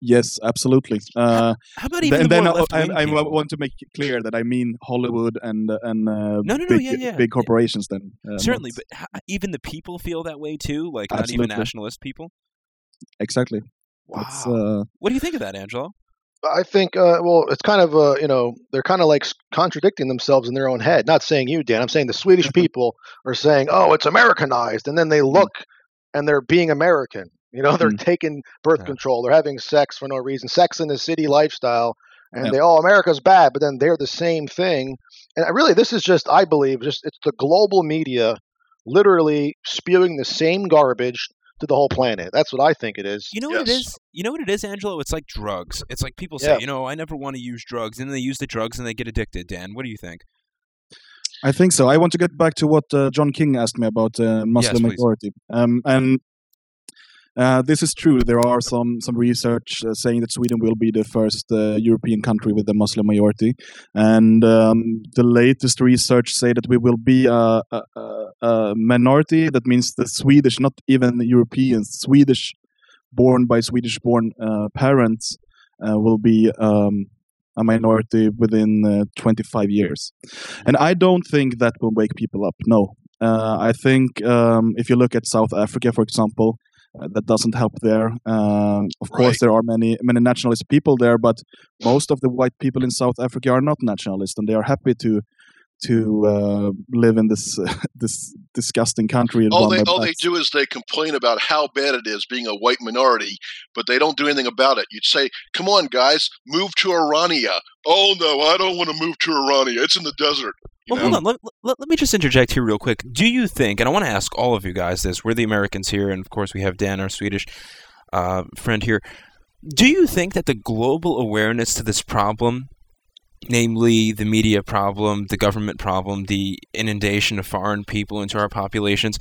Yes, absolutely. Uh, How about even then, the then I, I, I want to make it clear that I mean Hollywood and and uh, No, no, no, big yeah, yeah. big corporations. Then uh, Certainly, but even the people feel that way too. Like not even nationalist people. exactly. Wow. It's, uh, what do you think of that, Angelo? I think, uh, well, it's kind of, uh, you know, they're kind of like contradicting themselves in their own head. Not saying you, Dan. I'm saying the Swedish people are saying, "Oh, it's Americanized," and then they look and they're being American. You know, they're Mm. taking birth Yeah. control. They're having sex for no reason. Sex in the city lifestyle, and Yeah. they, oh, America's bad, but then they're the same thing. And I really, this is just, I believe, just it's the global media literally spewing the same garbage to the whole planet. That's what I think it is. You know what it Yes. is? You know what it is, Angelo? It's like drugs. It's like people say, Yeah. you know, I never want to use drugs, and then they use the drugs and they get addicted. Dan, what do you think? I think so. I want to get back to what uh, John King asked me about uh, Muslim please. majority. Um, and uh, this is true. There are some some research uh, saying that Sweden will be the first uh, European country with a Muslim majority, and um, the latest research say that we will be a, a, a- minority. That means the Swedish, not even Europeans, Swedish, born by Swedish-born uh, parents, uh, will be um, a minority within uh, 25 years. And I don't think that will wake people up. No. I think um, if you look at South Africa, for example, that doesn't help there. Um of course, there are many many nationalist people there, but most of the white people in South Africa are not nationalist, and they are happy to to uh, live in this this disgusting country. All they all they do is they complain about how bad it is being a white minority, but they don't do anything about it. You'd say, "Come on, guys, move to Orania." Oh no, I don't want to move to Orania. It's in the desert. You Well, know? hold on. Let, let, let me just interject here real quick. Do you think, and I want to ask all of you guys this, we're the Americans here, and of course we have Dan, our Swedish uh, friend here. do you think that the global awareness to this problem, namely the media problem, the government problem, the inundation of foreign people into our populations,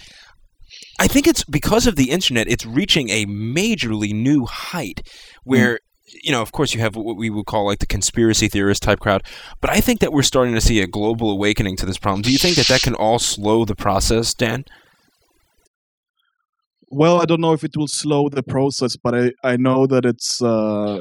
I think it's because of the internet, it's reaching a majorly new height where. You know, of course, you have what we would call like the conspiracy theorist type crowd, but I think that we're starting to see a global awakening to this problem. Do you think that that can all slow the process, Dan? Well, I don't know if it will slow the process, but I, I know that it's uh,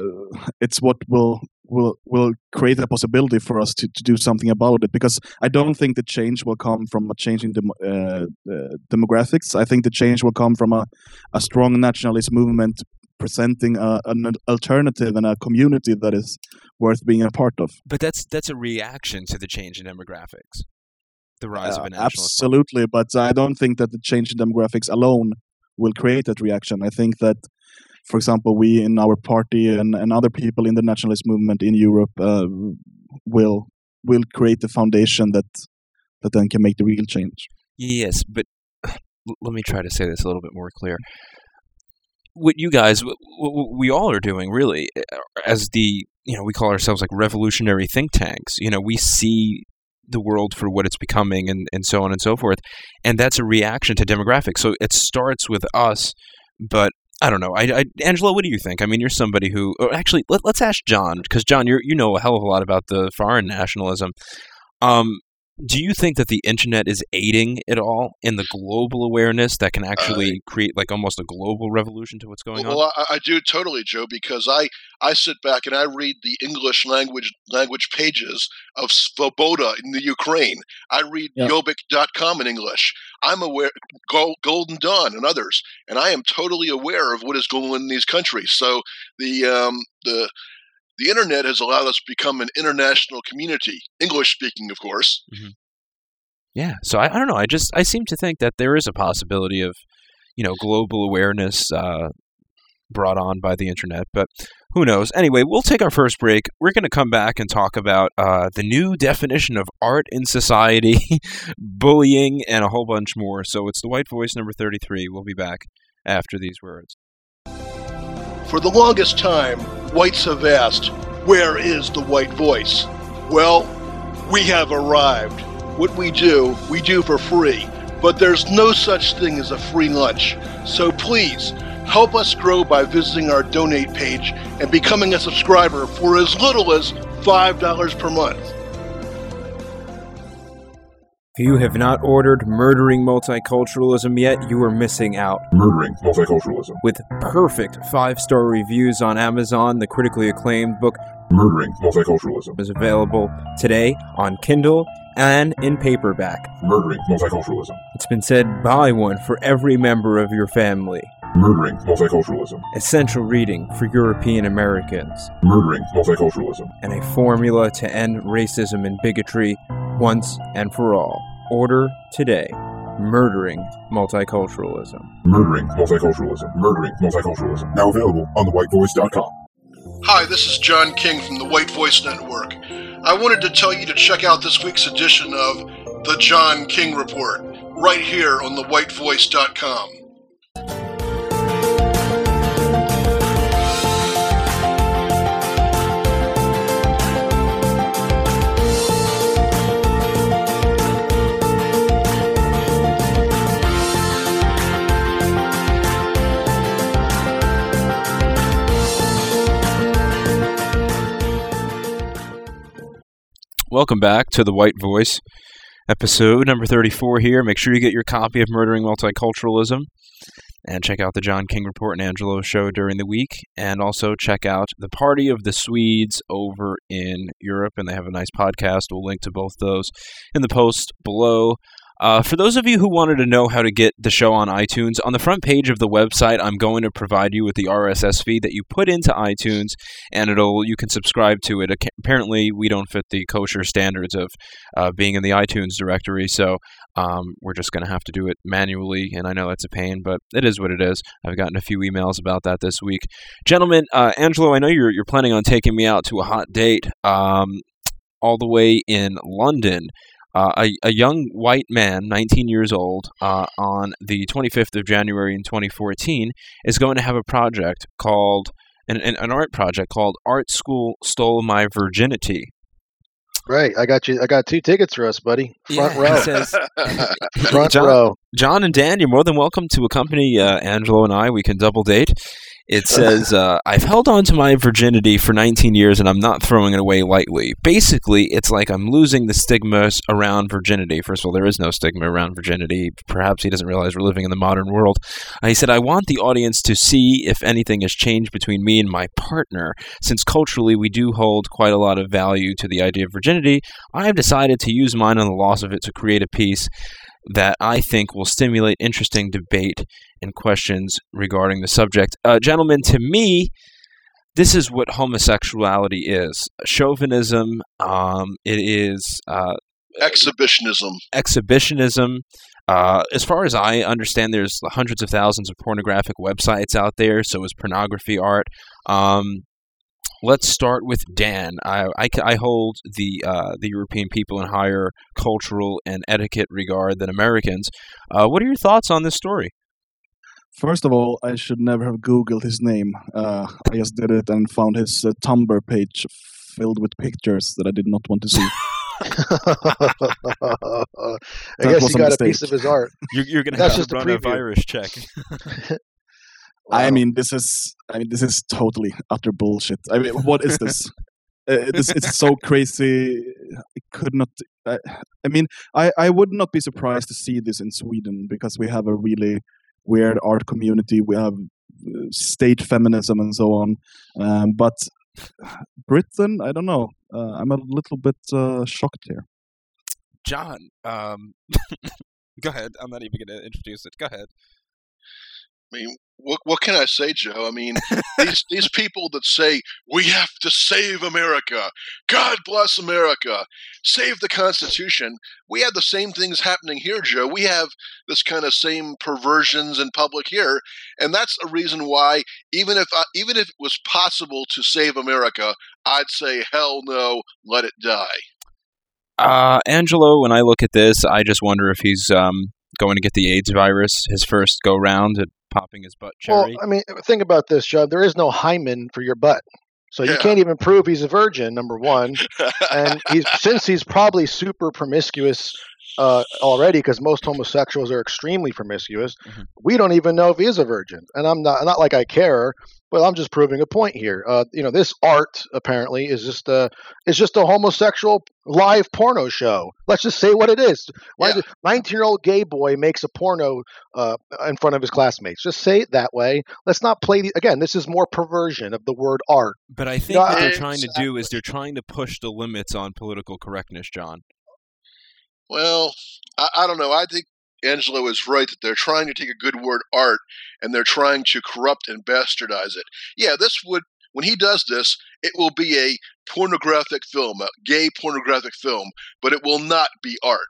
it's what will will will create a possibility for us to, to do something about it. Because I don't think the change will come from a change in dem- uh, uh, demographics. I think the change will come from a, a strong nationalist movement presenting a, an alternative and a community that is worth being a part of. But that's that's a reaction to the change in demographics, the rise of Uh, a nationalist. absolutely, but I don't think that the change in demographics alone will create that reaction. I think that, for example, we in our party and, and other people in the nationalist movement in Europe uh, will will create the foundation that that then can make the real change. Yes, but let me try to say this a little bit more clear. What you guys, what we all are doing, really, uh, as the you know, we call ourselves like revolutionary think tanks. You know, we see the world for what it's becoming, and and so on and so forth, and that's a reaction to demographics. So it starts with us, but. I don't know. I, I, Angelo, what do you think? I mean, you're somebody who, actually, let, let's ask John because John, you you know a hell of a lot about the foreign nationalism. Um, do you think that the internet is aiding at all in the global awareness that can actually create like almost a global revolution to what's going on? Well, I, I do totally, Joe, because I, I sit back and I read the English language language pages of Svoboda in the Ukraine. I read Yeah. Jobbik.com in English. I'm aware Golden Dawn and others, and I am totally aware of what is going on in these countries. So the um, the the internet has allowed us to become an international community, English speaking, of course. yeah. So I, I don't know. I just I seem to think that there is a possibility of you know global awareness uh, brought on by the internet, but who knows? Anyway, we'll take our first break. We're going to come back and talk about uh, the new definition of art in society, bullying, and a whole bunch more. So it's the White Voice number thirty-three. We'll be back after these words. For the longest time, whites have asked, Where is the white voice? Well, we have arrived. What we do, we do for free, but there's no such thing as a free lunch. So please, help us grow by visiting our donate page and becoming a subscriber for as little as $5 per month. If you have not ordered Murdering Multiculturalism yet, you are missing out. Murdering multiculturalism. With perfect five star reviews on Amazon, the critically acclaimed book Murdering multiculturalism. is available today on Kindle and in paperback. Murdering multiculturalism. It's been said buy one for every member of your family. Murdering multiculturalism. Essential reading for European Americans. Murdering multiculturalism. And a formula to end racism and bigotry once and for all. Order today. Murdering Multiculturalism. Murdering multiculturalism. Murdering multiculturalism. Now available on thewhitevoice.com. Hi, this is John King from the White Voice Network. I wanted to tell you to check out this week's edition of The John King Report right here on thewhitevoice.com. Welcome back to the White Voice, episode number 34 here. Make sure you get your copy of Murdering Multiculturalism and check out the John King Report and Angelo show during the week. And also check out the Party of the Swedes over in Europe, and they have a nice podcast. We'll link to both those in the post below. Uh, for those of you who wanted to know how to get the show on iTunes, on the front page of the website, I'm going to provide you with the RSS feed that you put into iTunes, and it'll you can subscribe to it. Apparently, we don't fit the kosher standards of uh, being in the iTunes directory, so um, we're just going to have to do it manually. And I know that's a pain, but it is what it is. I've gotten a few emails about that this week, gentlemen. Uh, Angelo, I know you're you're planning on taking me out to a hot date, um, all the way in London uh, a, a young white man, 19 years old, uh, on the 25th of January in 2014, is going to have a project called an, an, an art project called Art School Stole My Virginity. Right. I got you. I got two tickets for us, buddy. Front Yeah, row. says- Front John- row. John and Dan, you're more than welcome to accompany uh, Angelo and I. We can double date. It says, uh, I've held on to my virginity for 19 years and I'm not throwing it away lightly. Basically, it's like I'm losing the stigmas around virginity. First of all, there is no stigma around virginity. Perhaps he doesn't realize we're living in the modern world. Uh, he said, I want the audience to see if anything has changed between me and my partner. Since culturally we do hold quite a lot of value to the idea of virginity, I have decided to use mine and the loss of it to create a piece that I think will stimulate interesting debate and questions regarding the subject. Uh, gentlemen, to me, this is what homosexuality is chauvinism, um, it is uh, Exhibitionism. exhibitionism. Uh, as far as I understand, there's hundreds of thousands of pornographic websites out there. So is pornography art. Um, let's start with Dan. I, I, I hold the uh, the European people in higher cultural and etiquette regard than Americans. Uh, what are your thoughts on this story? First of all, I should never have Googled his name. Uh, I just did it and found his uh, Tumblr page filled with pictures that I did not want to see. I guess was you a got a piece of his art. You're, you're going to have just to a run a preview. virus check. I mean, this is I mean, this is totally utter bullshit. I mean, what is this? uh, this it's so crazy. I could not. I, I mean, I I would not be surprised to see this in Sweden because we have a really weird art community. We have uh, state feminism and so on. Um, but Britain, I don't know. Uh, I'm a little bit uh, shocked here. John, um, go ahead. I'm not even going to introduce it. Go ahead. I mean, what what can I say, Joe? I mean, these these people that say we have to save America, God bless America, save the Constitution. We have the same things happening here, Joe. We have this kind of same perversions in public here, and that's a reason why even if I, even if it was possible to save America, I'd say hell no, let it die. Uh, Angelo, when I look at this, I just wonder if he's um, going to get the AIDS virus his first go round at popping his butt Well. I mean, uh, think about this, Joe. There is no hymen for your butt. So you Yeah. can't even prove he's a virgin, number one. and he's since he's probably super promiscuous uh, already, because most homosexuals are extremely promiscuous. Mhm. We don't even know if he is a virgin, and I'm not not like I care, but I'm just proving a point here. Uh, you know, this art apparently is just a is just a homosexual live porno show. Let's just say what it is. Yeah. Nineteen year old gay boy makes a porno uh, in front of his classmates. Just say it that way. Let's not play the again. This is more perversion of the word art. but I think no, what they're I- trying to do is they're trying to push the limits on political correctness, John. Well, I, I don't know. I think Angelo is right that they're trying to take a good word art and they're trying to corrupt and bastardize it. Yeah, this would when he does this, it will be a pornographic film, a gay pornographic film, but it will not be art.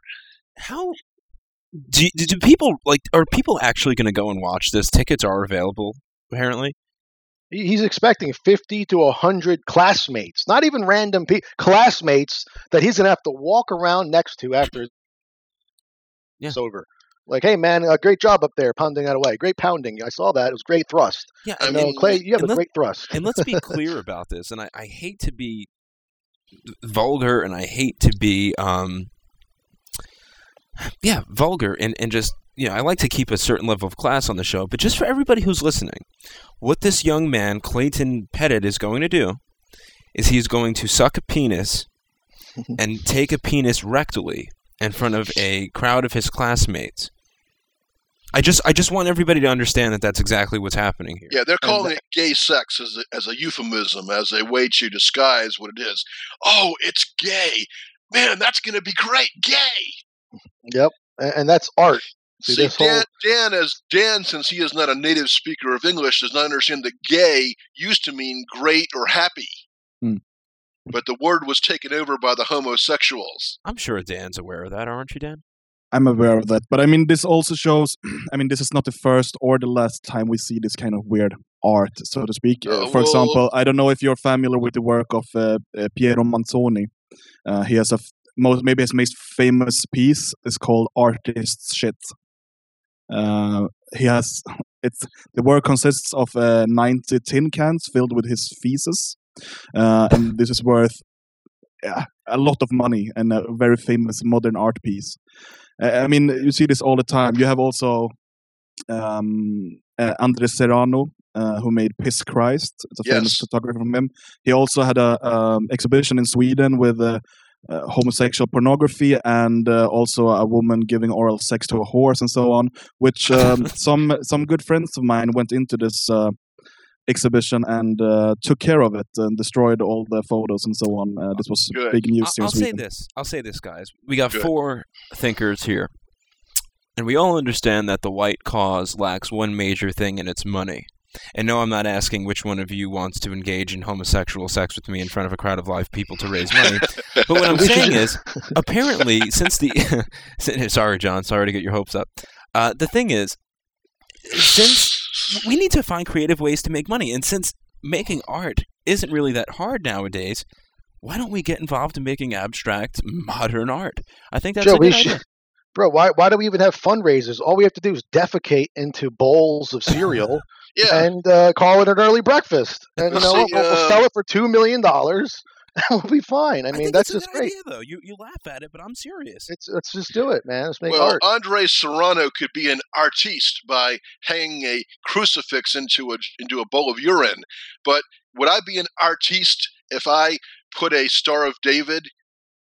How do, do, do people like? Are people actually going to go and watch this? Tickets are available, apparently. He- He's expecting 50 to 100 classmates, not even random people, classmates that he's going to have to walk around next to after Yeah. it's over. Like, hey, man, uh, great job up there pounding that away. Great pounding. I saw that. It was great thrust. Yeah, I and, no, Clay, you have a great thrust. and let's be clear about this. And I, I hate to be vulgar, and I hate to be, um, yeah, vulgar, and and just you know, I like to keep a certain level of class on the show. But just for everybody who's listening, what this young man Clayton Pettet is going to do is he's going to suck a penis and take a penis rectally in front of a crowd of his classmates. I just I just want everybody to understand that that's exactly what's happening here. Yeah, they're calling it gay sex as a, as a euphemism, as a way to disguise what it is. Oh, it's gay. Man, that's going to be great. Gay. Yep. And, and that's art. See, See, this whole- Dan, Dan, as Dan, since he is not a native speaker of English, does not understand that gay used to mean great or happy. Hmm. But the word was taken over by the homosexuals. I'm sure Dan's aware of that, aren't you, Dan? I'm aware of that, but I mean, this also shows. I mean, this is not the first or the last time we see this kind of weird art, so to speak. Uh, for well- example, I don't know if you're familiar with the work of uh, uh, Piero Manzoni. Uh, he has a f- most maybe his most famous piece is called "Artist's Shit." Uh, he has it's the work consists of uh, 90 tin cans filled with his feces, uh, and this is worth yeah, a lot of money and a very famous modern art piece. Uh, I mean, you see this all the time. You have also um, uh, Andres Serrano, uh, who made Piss Christ. It's a famous photographer from him. He also had a um, exhibition in Sweden with uh, uh, homosexual pornography and uh, also a woman giving oral sex to a horse and so on. Which um, some some good friends of mine went into this. Uh, exhibition and uh, took care of it and destroyed all the photos and so on uh, this was Good. big news I'll, I'll say this. I'll say this, guys. We got Good. four thinkers here, and we all understand that the white cause lacks one major thing, and it's money. And no, I'm not asking which one of you wants to engage in homosexual sex with me in front of a crowd of live people to raise money. But what I'm saying is, apparently, since the sorry, John, sorry to get your hopes up. Uh, the thing is, since we need to find creative ways to make money, and since making art isn't really that hard nowadays, why don't we get involved in making abstract modern art? I think that's Joe, a good should, idea. bro. Why why do we even have fundraisers? All we have to do is defecate into bowls of cereal Yeah. and uh, call it an early breakfast, and you know we'll, we'll uh, sell it for two million dollars, and we'll be fine. I I mean, think that's just great. idea, though. You you laugh at it, but I'm serious. It's let's just do it, man. Let's make well, art. Andre Serrano could be an artiste by hanging a crucifix into a into a bowl of urine. But would I be an artiste if I put a Star of David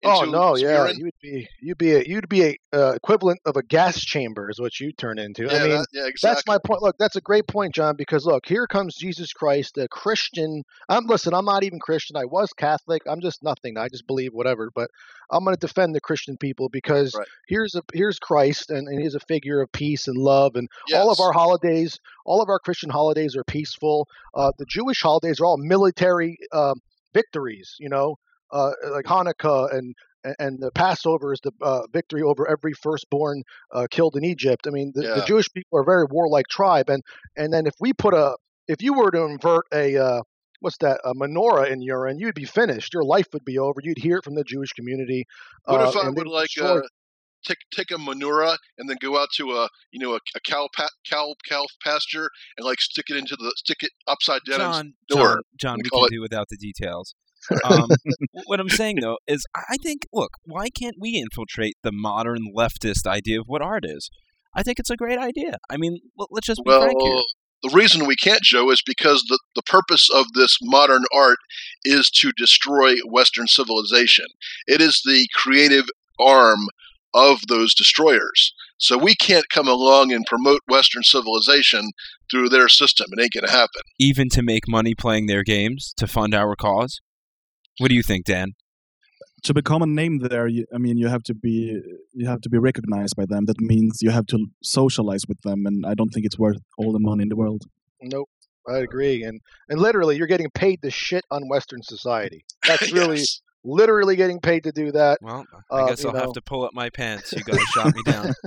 Oh no, yeah, urine? you'd be you'd be a you'd be a uh, equivalent of a gas chamber is what you turn into. yeah, I mean, that- yeah, exactly. That's my point. Look, that's a great point, John. Because look, here comes Jesus Christ, a Christian. I'm listen. I'm not even Christian. I was Catholic. I'm just nothing. I just believe whatever. But I'm going to defend the Christian people because Right. here's a here's Christ, and, and he's a figure of peace and love. And all of our holidays, all of our Christian holidays are peaceful. Uh, the Jewish holidays are all military uh, victories. You know, uh, like Hanukkah and and- and the Passover is the uh, victory over every firstborn uh, killed in Egypt. I mean, the, the Jewish people are a very warlike tribe, and and then if we put a if you were to invert a uh, what's that a menorah in urine, you'd be finished. Your life would be over. You'd hear it from the Jewish community. What uh, if I would like destroy- uh, take take a menorah and then go out to a you know a, a cow pa- cow cow pasture and like stick it into the stick it upside down and John, door John, John, we can it- do without the details. Um, what I'm saying though is, I think, look, why can't we infiltrate the modern leftist idea of what art is? I think it's a great idea. I mean, let's just be Well, frank here. the reason we can't, Joe, is because the, the purpose of this modern art is to destroy Western civilization. It is the creative arm of those destroyers. So we can't come along and promote Western civilization through their system. It ain't going to happen. Even to make money playing their games to fund our cause. What do you think, Dan? to become a name there you, i mean you have to be you have to be recognized by them that means you have to socialize with them and i don't think it's worth all the money in the world Nope. I agree, and and literally, you're getting paid to shit on Western society. That's really Yes. Literally getting paid to do that. Well, I Uh, guess I'll know. have to pull up my pants. You guys shot me down.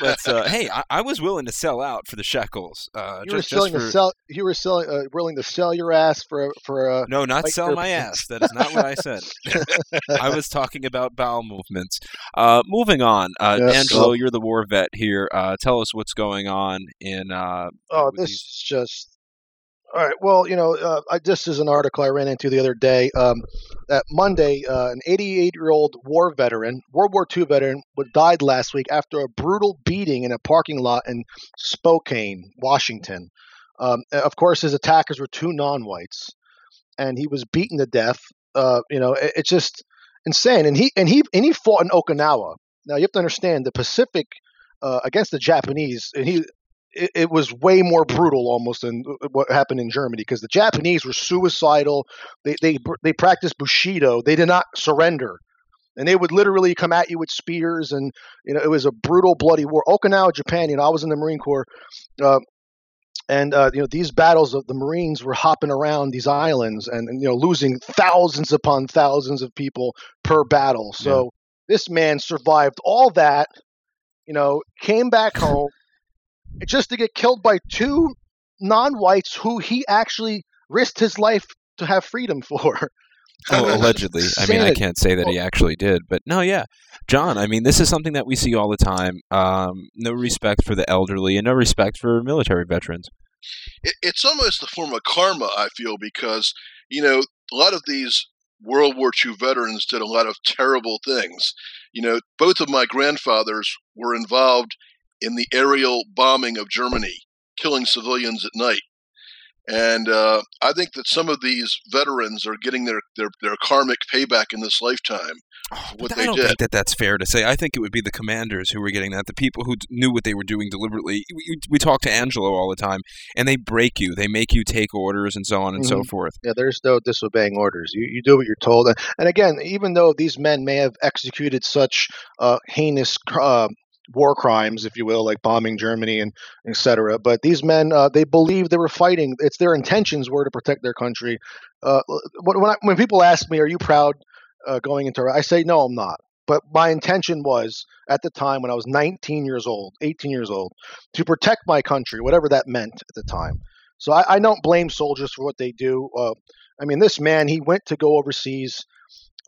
But uh, hey, I, I was willing to sell out for the shekels. Uh, You were just, selling just for, sell. You were selling, uh, willing to sell your ass for a- for a. No, not like sell your my ass. That is not what I said. I was talking about bowel movements. Uh, moving on, uh, Yes. Angelo, you're the war vet here. Uh, tell us what's going on in. Uh, Oh, this these- is just. All right. Well, you know, uh, I, this is an article I ran into the other day. Um, that Monday, uh, an 88-year-old war veteran, World War II veteran, died last week after a brutal beating in a parking lot in Spokane, Washington. Um, of course, his attackers were two non-whites, and he was beaten to death. Uh, you know, it, it's just insane. And he and he and he fought in Okinawa. Now you have to understand the Pacific uh, against the Japanese, and he it, it was way more brutal almost than what happened in Germany because the Japanese were suicidal. They they they practiced bushido. They did not surrender, and they would literally come at you with spears, and you know it was a brutal, bloody war. Okinawa, Japan. You know, I was in the Marine Corps. Uh, and uh, you know these battles of the Marines were hopping around these islands and, and you know losing thousands upon thousands of people per battle. So this man survived all that, you know, came back home just to get killed by two non-whites who he actually risked his life to have freedom for. Oh, allegedly. I mean, I can't say that he actually did, but no, yeah, John. I mean, this is something that we see all the time. Um, no respect for the elderly, and no respect for military veterans. it, it's almost a form of karma, I feel, because you know a lot of these World War II veterans did a lot of terrible things. You know, both of my grandfathers were involved in the aerial bombing of Germany, killing civilians at night. And uh, I think that some of these veterans are getting their, their, their karmic payback in this lifetime. Oh, What they I don't did. think that that's fair to say. I think it would be the commanders who were getting that, the people who knew what they were doing deliberately. We, we talk to Angelo all the time, and they break you. They make you take orders and so on and so Mhm. forth. Yeah, there's no disobeying orders. You you do what you're told. And, and again, even though these men may have executed such uh, heinous uh, war crimes, if you will, like bombing Germany and etc., but these men uh, they believe they were fighting. It's their intentions were to protect their country. Uh, when I, when people ask me, "Are you proud uh, going into?" Iraq?" I say, "No, I'm not." But my intention was at the time when I was 19 years old, 18 years old, to protect my country, whatever that meant at the time. So I, I don't blame soldiers for what they do. Uh, I mean, this man, he went to go overseas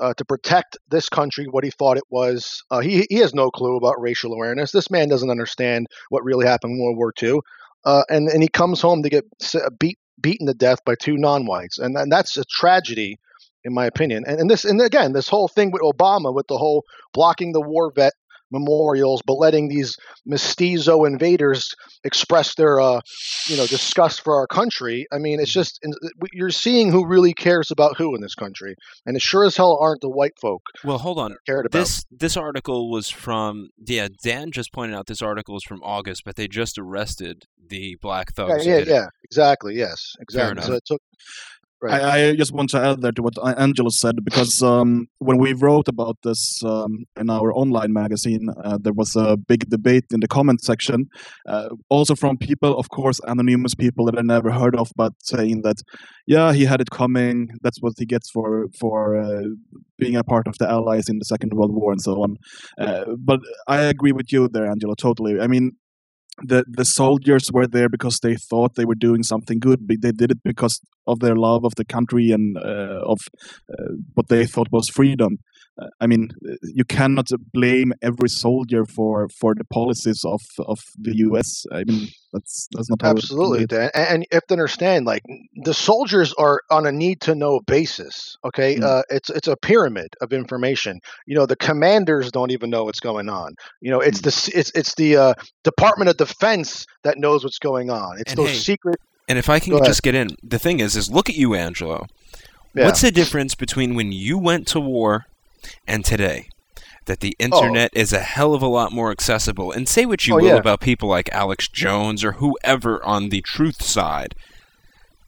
uh, to protect this country, what he thought it was. Uh, he, he has no clue about racial awareness. This man doesn't understand what really happened in World War II. Uh, and, and he comes home to get beat, beaten to death by two non whites. And, and that's a tragedy, in my opinion. And, and this, and again, this whole thing with Obama, with the whole blocking the war vet memorials, but letting these mestizo invaders express their, uh, you know, disgust for our country. I mean, it's just you're seeing who really cares about who in this country, and it sure as hell aren't the white folk Well, hold on. cared about. This this article was from yeah. Dan just pointed out this article is from August, but they just arrested the black thugs. who yeah, yeah, exactly. Yes, Fair exactly. So it took. Right. I, I just want to add there to what Angelo said because um, when we wrote about this um, in our online magazine, uh, there was a big debate in the comment section, uh, also from people, of course, anonymous people that I never heard of, but saying that, yeah, he had it coming. That's what he gets for for uh, being a part of the Allies in the Second World War and so on. Uh, but I agree with you there, Angelo, totally. I mean, the the soldiers were there because they thought they were doing something good. but They did it because of their love of the country and uh, of uh, what they thought was freedom. Uh, I mean, uh, you cannot blame every soldier for for the policies of of the U.S. I mean, that's that's not how Absolutely, it- And, and you have to understand, like the soldiers are on a need to know basis. Okay, Mm. uh, it's it's a pyramid of information. You know, the commanders don't even know what's going on. You know, it's Mm. the it's it's the uh, Department of Defense that knows what's going on. It's And those hey, secret. And if I can Go ahead. just get in, the thing is, is look at you, Angelo. Yeah. What's the difference between when you went to war and today? That the internet is a hell of a lot more accessible. And say what you Oh, will yeah. about people like Alex Jones or whoever on the truth side.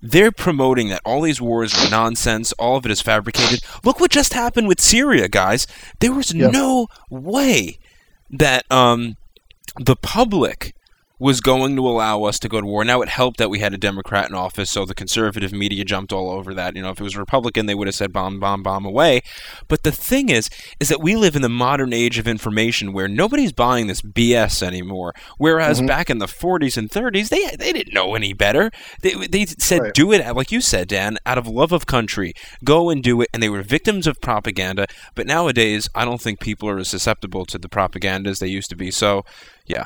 They're promoting that all these wars are nonsense, all of it is fabricated. Look what just happened with Syria, guys. There was Yeah. no way that um, the public was going to allow us to go to war. Now it helped that we had a Democrat in office, so the conservative media jumped all over that. You know, if it was a Republican, they would have said bomb, bomb, bomb away. But the thing is, is that we live in the modern age of information where nobody's buying this BS anymore. Whereas Mhm. back in the 40s and 30s, they they didn't know any better. They they said Right. do it like you said, Dan, out of love of country. Go and do it, and they were victims of propaganda. But nowadays, I don't think people are as susceptible to the propaganda as they used to be. So, yeah.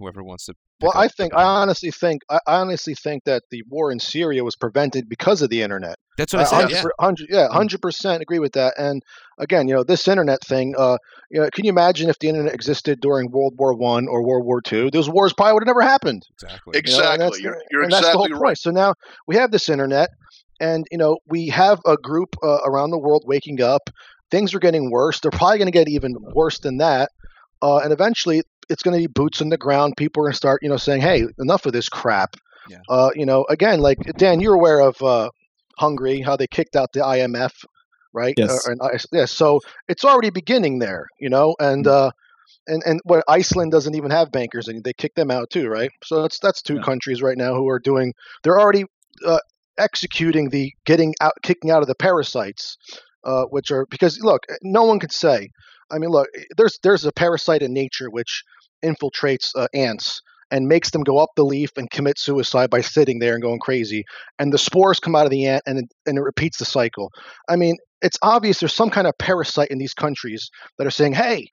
Whoever wants to. Well, I think I honestly think I I honestly think that the war in Syria was prevented because of the internet. That's what I said. hundred Yeah. hundred- yeah, hundred percent agree with that. And again, you know, this internet thing. Uh, you know, can you imagine if the internet existed during World War One or World War Two? Those wars probably would have never happened. Exactly. you know, Exactly. you're you're and that's the whole exactly point. So now we have this internet, and you know, we have a group uh, around the world waking up. Things are getting worse. They're probably going to get even worse than that. Uh, and eventually, it's going to be boots on the ground. People are going to start, you know, saying, "Hey, enough of this crap." Yeah. Uh, you know, again, like Dan, you're aware of uh, Hungary, how they kicked out the IMF, right? Yes. Uh, and I, yeah. So it's already beginning there, you know, and Mm. uh, and and what Iceland doesn't even have bankers, and they kicked them out too, right? So that's that's two Yeah. countries right now who are doing. They're already uh, executing the getting out, kicking out of the parasites, uh, which are because look, no one could say. I mean, look, there's there's a parasite in nature which infiltrates uh, ants, and makes them go up the leaf and commit suicide by sitting there and going crazy. And the spores come out of the ant and and it repeats the cycle. I mean, it's obvious there's some kind of parasite in these countries that are saying, hey,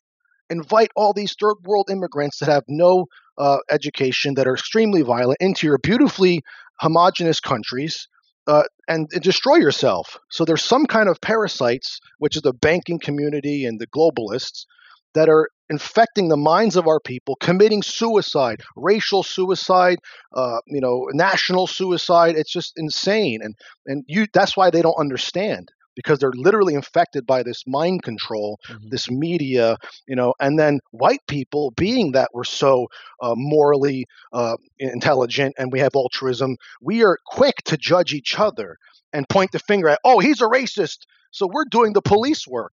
invite all these third world immigrants that have no uh, education, that are extremely violent, into your beautifully homogenous countries. Uh, and, and destroy yourself. So there's some kind of parasites, which is the banking community and the globalists, that are infecting the minds of our people, committing suicide, racial suicide, uh, you know, national suicide. It's just insane, and and you that's why they don't understand because they're literally infected by this mind control, Mhm. this media, you know, and then white people, being that we're so uh, morally uh, intelligent and we have altruism, we are quick to judge each other and point the finger at, oh, he's a racist. So we're doing the police work.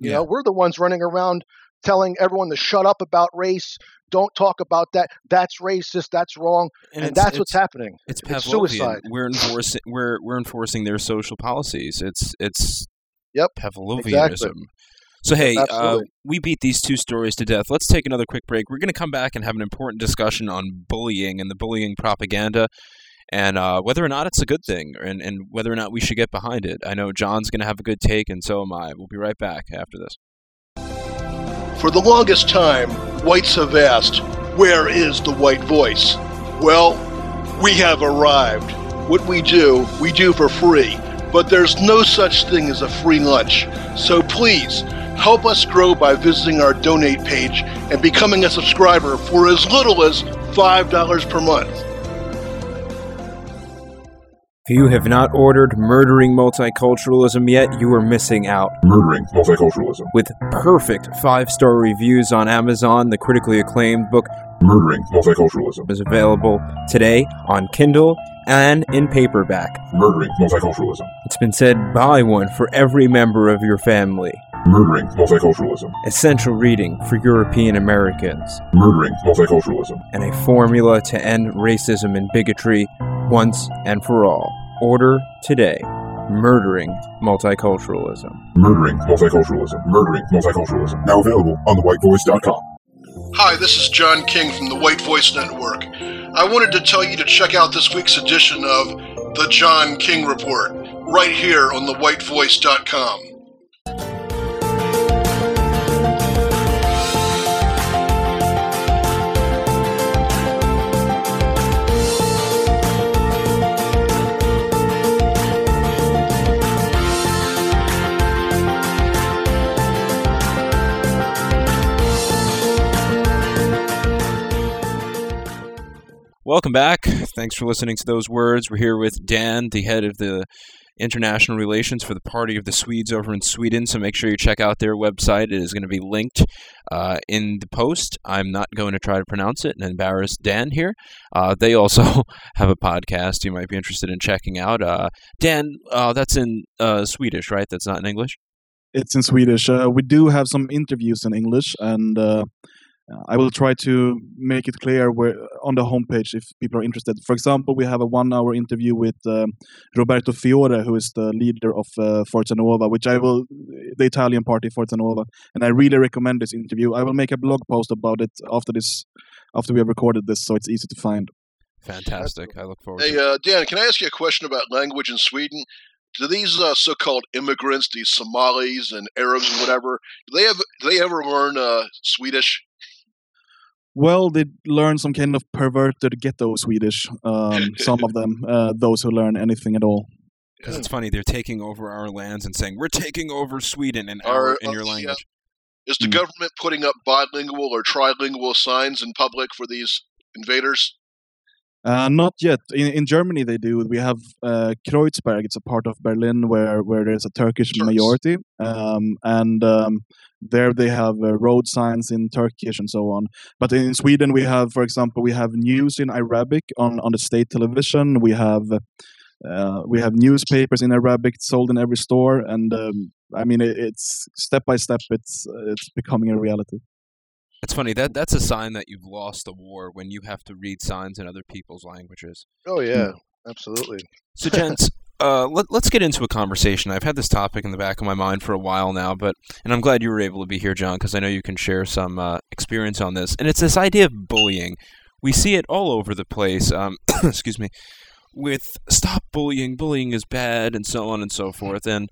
You Yeah. know, we're the ones running around telling everyone to shut up about race. Don't talk about that. That's racist. That's wrong. And, it's- that's what's it's- happening. It's It's suicide. We're enforcing we're we're enforcing their social policies. It's it's Yep, Pavlovianism. So hey, uh, we beat these two stories to death. Let's take another quick break. We're going to come back and have an important discussion on bullying and the bullying propaganda, and uh, whether or not it's a good thing, and and whether or not we should get behind it. I know John's going to have a good take, and so am I. We'll be right back after this. For the longest time, whites have asked, Where is the white voice? Well, we have arrived. What we do, we do for free. But there's no such thing as a free lunch. So please, help us grow by visiting our donate page and becoming a subscriber for as little as $5 per month. If you have not ordered Murdering Multiculturalism yet, you are missing out. Murdering multiculturalism. With perfect five star reviews on Amazon, the critically acclaimed book Murdering multiculturalism. is available today on Kindle and in paperback. Murdering multiculturalism. It's been said buy one for every member of your family. Murdering multiculturalism. Essential reading for European Americans. Murdering multiculturalism. And a formula to end racism and bigotry once and for all. Order today. Murdering Multiculturalism. Murdering multiculturalism. Murdering multiculturalism. Now available on thewhitevoice.com. Hi, this is John King from the White Voice Network. I wanted to tell you to check out this week's edition of The John King Report right here on thewhitevoice.com. Welcome back. Thanks for listening to those words. We're here with Dan, the head of the international relations for the Party of the Swedes over in Sweden. So make sure you check out their website. It is going to be linked uh, in the post. I'm not going to try to pronounce it and embarrass Dan here. Uh, they also have a podcast you might be interested in checking out. Uh, Dan, uh, that's in uh, Swedish, right? That's not in English? It's in Swedish. Uh, we do have some interviews in English, and I will try to make it clear where on the homepage if people are interested. For example, we have a one-hour interview with um, Roberto Fiore, who is the leader of uh, Forza Nuova, which I will, the Italian party Forza Nuova, and I really recommend this interview. I will make a blog post about it after this, after we have recorded this, so it's easy to find. Fantastic. I look forward Hey, to it. uh, Dan, can I ask you a question about language in Sweden? Do these uh, so-called immigrants, these Somalis and Arabs and whatever, do they have do they ever learn uh, Swedish? Well, they learn some kind of perverted ghetto Swedish. Um, some of them, uh, those who learn anything at all. Because it's funny, they're taking over our lands and saying, we're taking over Sweden in, Are, our, in your uh, language. Is the Hmm. government putting up bilingual or trilingual signs in public for these invaders? Uh, not yet. In, in Germany, they do. We have uh, Kreuzberg. It's a part of Berlin where, where there's a Turkish majority, um, and um, there they have uh, road signs in Turkish and so on. But in Sweden, we have, for example, we have news in Arabic on, on the state television. We have uh, we have newspapers in Arabic sold in every store, and um, I mean, it, it's step by step. It's uh, it's becoming a reality. It's funny that that's a sign that you've lost a war when you have to read signs in other people's languages. Oh yeah, absolutely. So, gents, uh, let, let's get into a conversation. I've had this topic in the back of my mind for a while now, but and I'm glad you were able to be here, John, because I know you can share some uh, experience on this. And it's this idea of bullying, we see it all over the place. Um, excuse me, with stop bullying, bullying is bad, and so on and so forth. And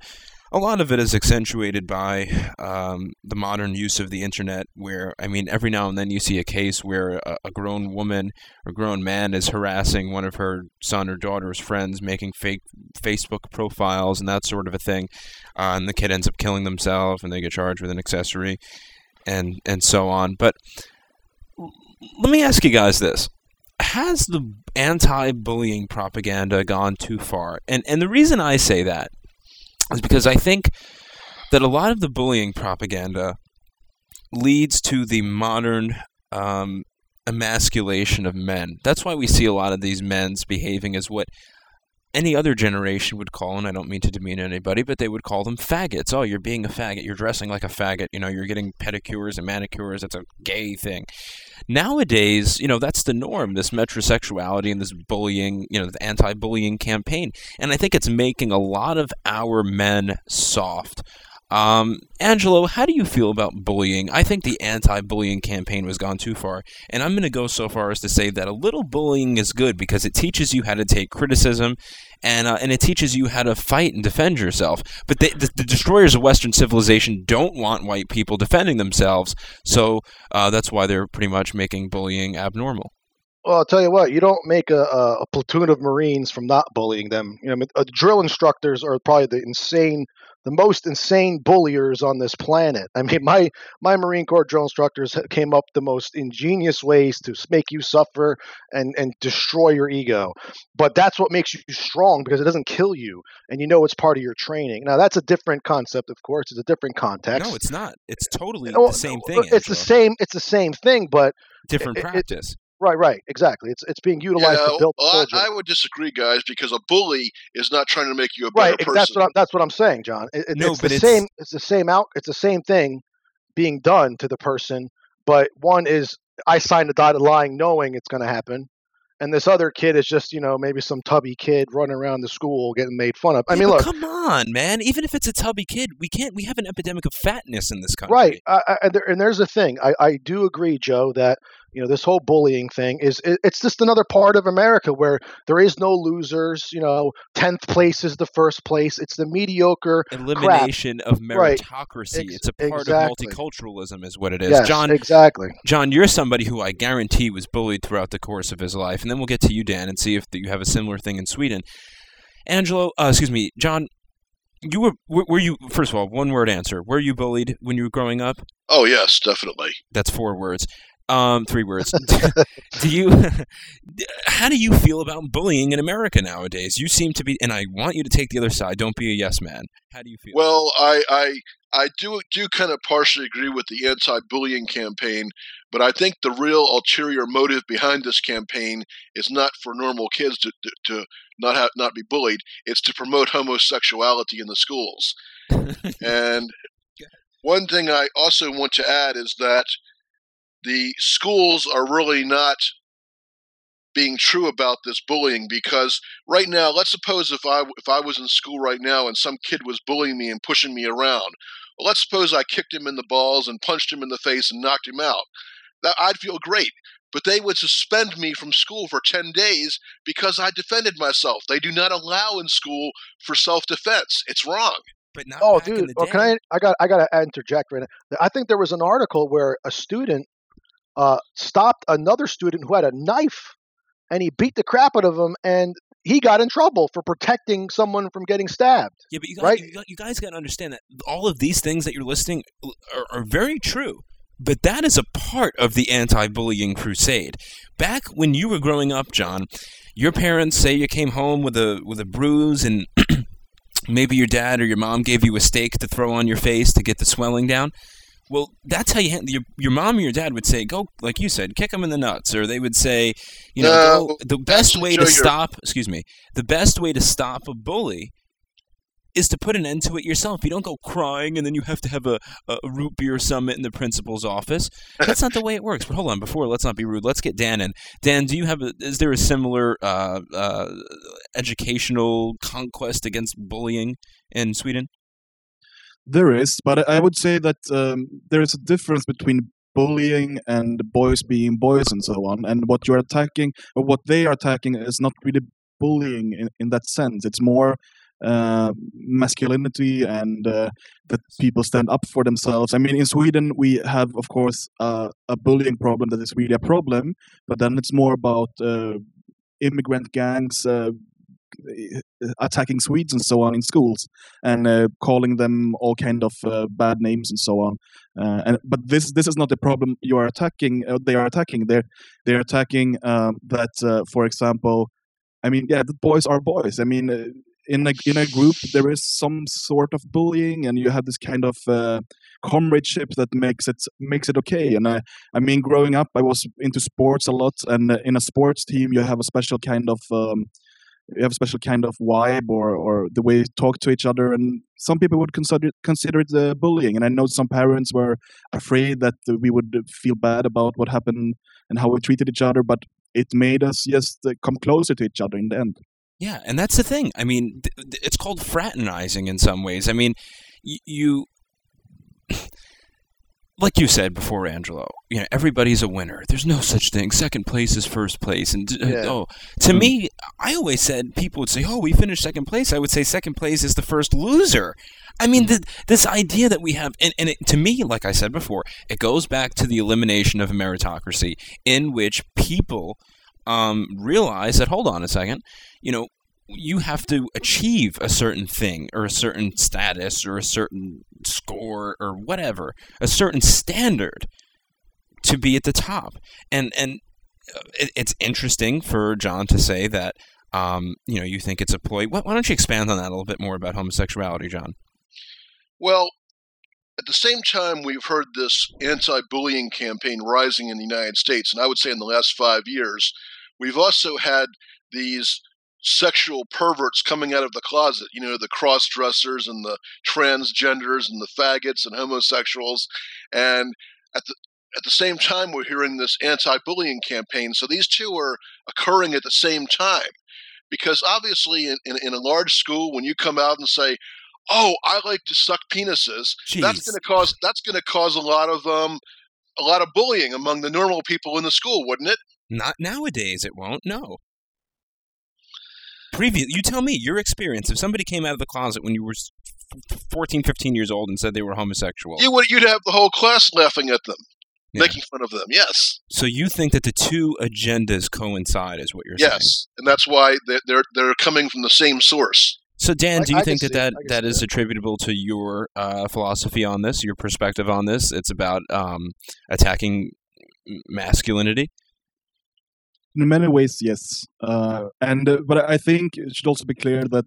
a lot of it is accentuated by um, the modern use of the internet, where, I mean, every now and then you see a case where a, a grown woman or grown man is harassing one of her son or daughter's friends, making fake Facebook profiles and that sort of a thing. Uh, and the kid ends up killing themselves and they get charged with an accessory and, and so on. But let me ask you guys this has the anti-bullying propaganda gone too far? And and the reason I say that is because I think that a lot of the bullying propaganda leads to the modern um, emasculation of men. That's why we see a lot of these men's behaving as what any other generation would call, and I don't mean to demean anybody, but they would call them faggots. Oh, you're being a faggot. You're dressing like a faggot. You know, you're getting pedicures and manicures. That's a gay thing. Nowadays, you know, that's the norm, this metrosexuality and this bullying, you know, the anti bullying campaign. And I think it's making a lot of our men soft. Um, Angelo, how do you feel about bullying? I think the anti-bullying campaign was gone too far, and I'm going to go so far as to say that a little bullying is good because it teaches you how to take criticism, and uh, and it teaches you how to fight and defend yourself. But they, the, the destroyers of Western civilization don't want white people defending themselves, so uh, that's why they're pretty much making bullying abnormal. Well, I'll tell you what, you don't make a, a, platoon of Marines from not bullying them. You know, uh, drill instructors are probably the insane, the most insane bulliers on this planet. I mean, my my Marine Corps drill instructors came up the most ingenious ways to make you suffer and and destroy your ego. But that's what makes you strong because it doesn't kill you, and you know it's part of your training. Now that's a different concept, of course. It's a different context. No, it's not. It's totally Well, the same uh, thing. It's the same. It's the same thing, but different it- it- practice. Right, right, exactly. It's it's being utilized Yeah, to build well, soldiers. I, I would disagree, guys, because a bully is not trying to make you a better right person. that's what I'm, that's what I'm saying, John. It, it- No, it's but the it's- same. It's the same out. It's the same thing being done to the person, but one is I signed a dotted line knowing it's going to happen, and this other kid is just you know maybe some tubby kid running around the school getting made fun of. I Yeah, mean, look, come on, man. Even if it's a tubby kid, we can't. We have an epidemic of fatness in this country. right? I, I, and there- and there's a thing. I, I do agree, Joe, that you know this whole bullying thing is it's just another part of America where there is no losers. You know, tenth place is the first place. It's the mediocre. Elimination of Right. meritocracy. Ex- it's a part exactly. of multiculturalism, is what it is. yes, John, exactly. John, you're somebody who I guarantee was bullied throughout the course of his life, and then we'll get to you, Dan, and see if you have a similar thing in Sweden. Angelo, uh, excuse me, John, you were, were were you first of all one word answer? Were you bullied when you were growing up? Oh yes, definitely. That's four words. Um, three words. do you? How do you feel about bullying in America nowadays? You seem to be, and I want you to take the other side. Don't be a yes man. How do you feel? Well, I, I I do do kind of partially agree with the anti-bullying campaign, but I think the real ulterior motive behind this campaign is not for normal kids to to, to not have not be bullied. It's to promote homosexuality in the schools. and one thing I also want to add is that the schools are really not being true about this bullying because right now let's suppose if i if i was in school right now and some kid was bullying me and pushing me around well let's suppose i kicked him in the balls and punched him in the face and knocked him out that i'd feel great but they would suspend me from school for 10 days because i defended myself they do not allow in school for self-defense it's wrong but not Oh, dude. Well, oh, can. I? I got. I got to interject right now. I think there was an article where a student uh, stopped another student who had a knife, and he beat the crap out of him, and he got in trouble for protecting someone from getting stabbed. Yeah, but you guys, Right. you, guys got to understand that all of these things that you're listing are, are very true. But that is a part of the anti-bullying crusade. Back when you were growing up, John, your parents say you came home with a with a bruise, and maybe your dad or your mom gave you a steak to throw on your face to get the swelling down. Well, that's how you your your mom or your dad would say, "Go," like you said, kick them in the nuts, or they would say, you know, No, go, the best way to stop. Excuse me, the best way to stop a bully is to put an end to it yourself. You don't go crying and then you have to have a, a root beer summit in the principal's office. That's not the way it works. But hold on, before let's not be rude. Let's get Dan in. Dan, do you have a? Is there a similar uh, uh, educational conquest against bullying in Sweden? There is, but I would say that um, there is a difference between bullying and boys being boys and so on. And what you're attacking, or what they are attacking, is not really bullying in, in that sense. It's more uh, masculinity and uh, that people stand up for themselves. I mean, in Sweden, we have, of course, uh, a bullying problem that is really a problem, but then it's more about uh, immigrant gangs. Uh, attacking Swedes and so on in schools and uh, calling them all kind of bad names and so on. and but this this is not the problem you are attacking. they are attacking. They're they're attacking um, that, for example, I mean, yeah, the boys are boys. I mean, in a in a group there is some sort of bullying and you have this kind of uh, comradeship that makes it makes it okay and i i mean growing up i was into sports a lot and uh, in a sports team you have a special kind of um, you have a special kind of vibe or or the way you talk to each other and some people would consider consider it uh, bullying and i know some parents were afraid that we would feel bad about what happened and how we treated each other but it made us just uh, come closer to each other in the end yeah, and that's the thing. I mean, th- th- it's called fraternizing in some ways. I mean, y- you like you said before, Angelo, you know, everybody's a winner. There's no such thing. Second place is first place. And uh, Yeah. oh, to me, I always said people would say, "Oh, we finished second place." I would say second place is the first loser. I mean, th- this idea that we have, and, and it, to me, like I said before, it goes back to the elimination of meritocracy, in which people um, realize that. Hold on a second, you know. You have to achieve a certain thing or a certain status or a certain score or whatever, a certain standard to be at the top. And and it, it's interesting for John to say that um, you know you think it's a ploy. Why, why don't you expand on that a little bit more about homosexuality, John? Well, at the same time, we've heard this anti bullying campaign rising in the United States, and I would say in the last five years, we've also had these sexual perverts coming out of the closet, you know, the cross dressers and the transgenders and the faggots and homosexuals. And at the at the same time, we're hearing this anti bullying campaign. So these two are occurring at the same time. Because obviously, in, in, in a large school, when you come out and say, "Oh, I like to suck penises," that's going to cause that's going to cause a lot of um, a lot of bullying among the normal people in the school, wouldn't it? Not nowadays. It won't. No. Previous, you tell me your experience. If somebody came out of the closet when you were s- f- 14, 15 years old and said they were homosexual, You would you'd have the whole class laughing at them, Yeah. making fun of them. Yes, so you think that the two agendas coincide, is what you're saying? yes, and that's why they're they're, they're coming from the same source. So Dan, I- do you I think that see- that, I can that see that. attributable to your uh, philosophy on this, your perspective on this? It's about um, attacking masculinity. in many ways, yes. Uh, and uh, but I think it should also be clear that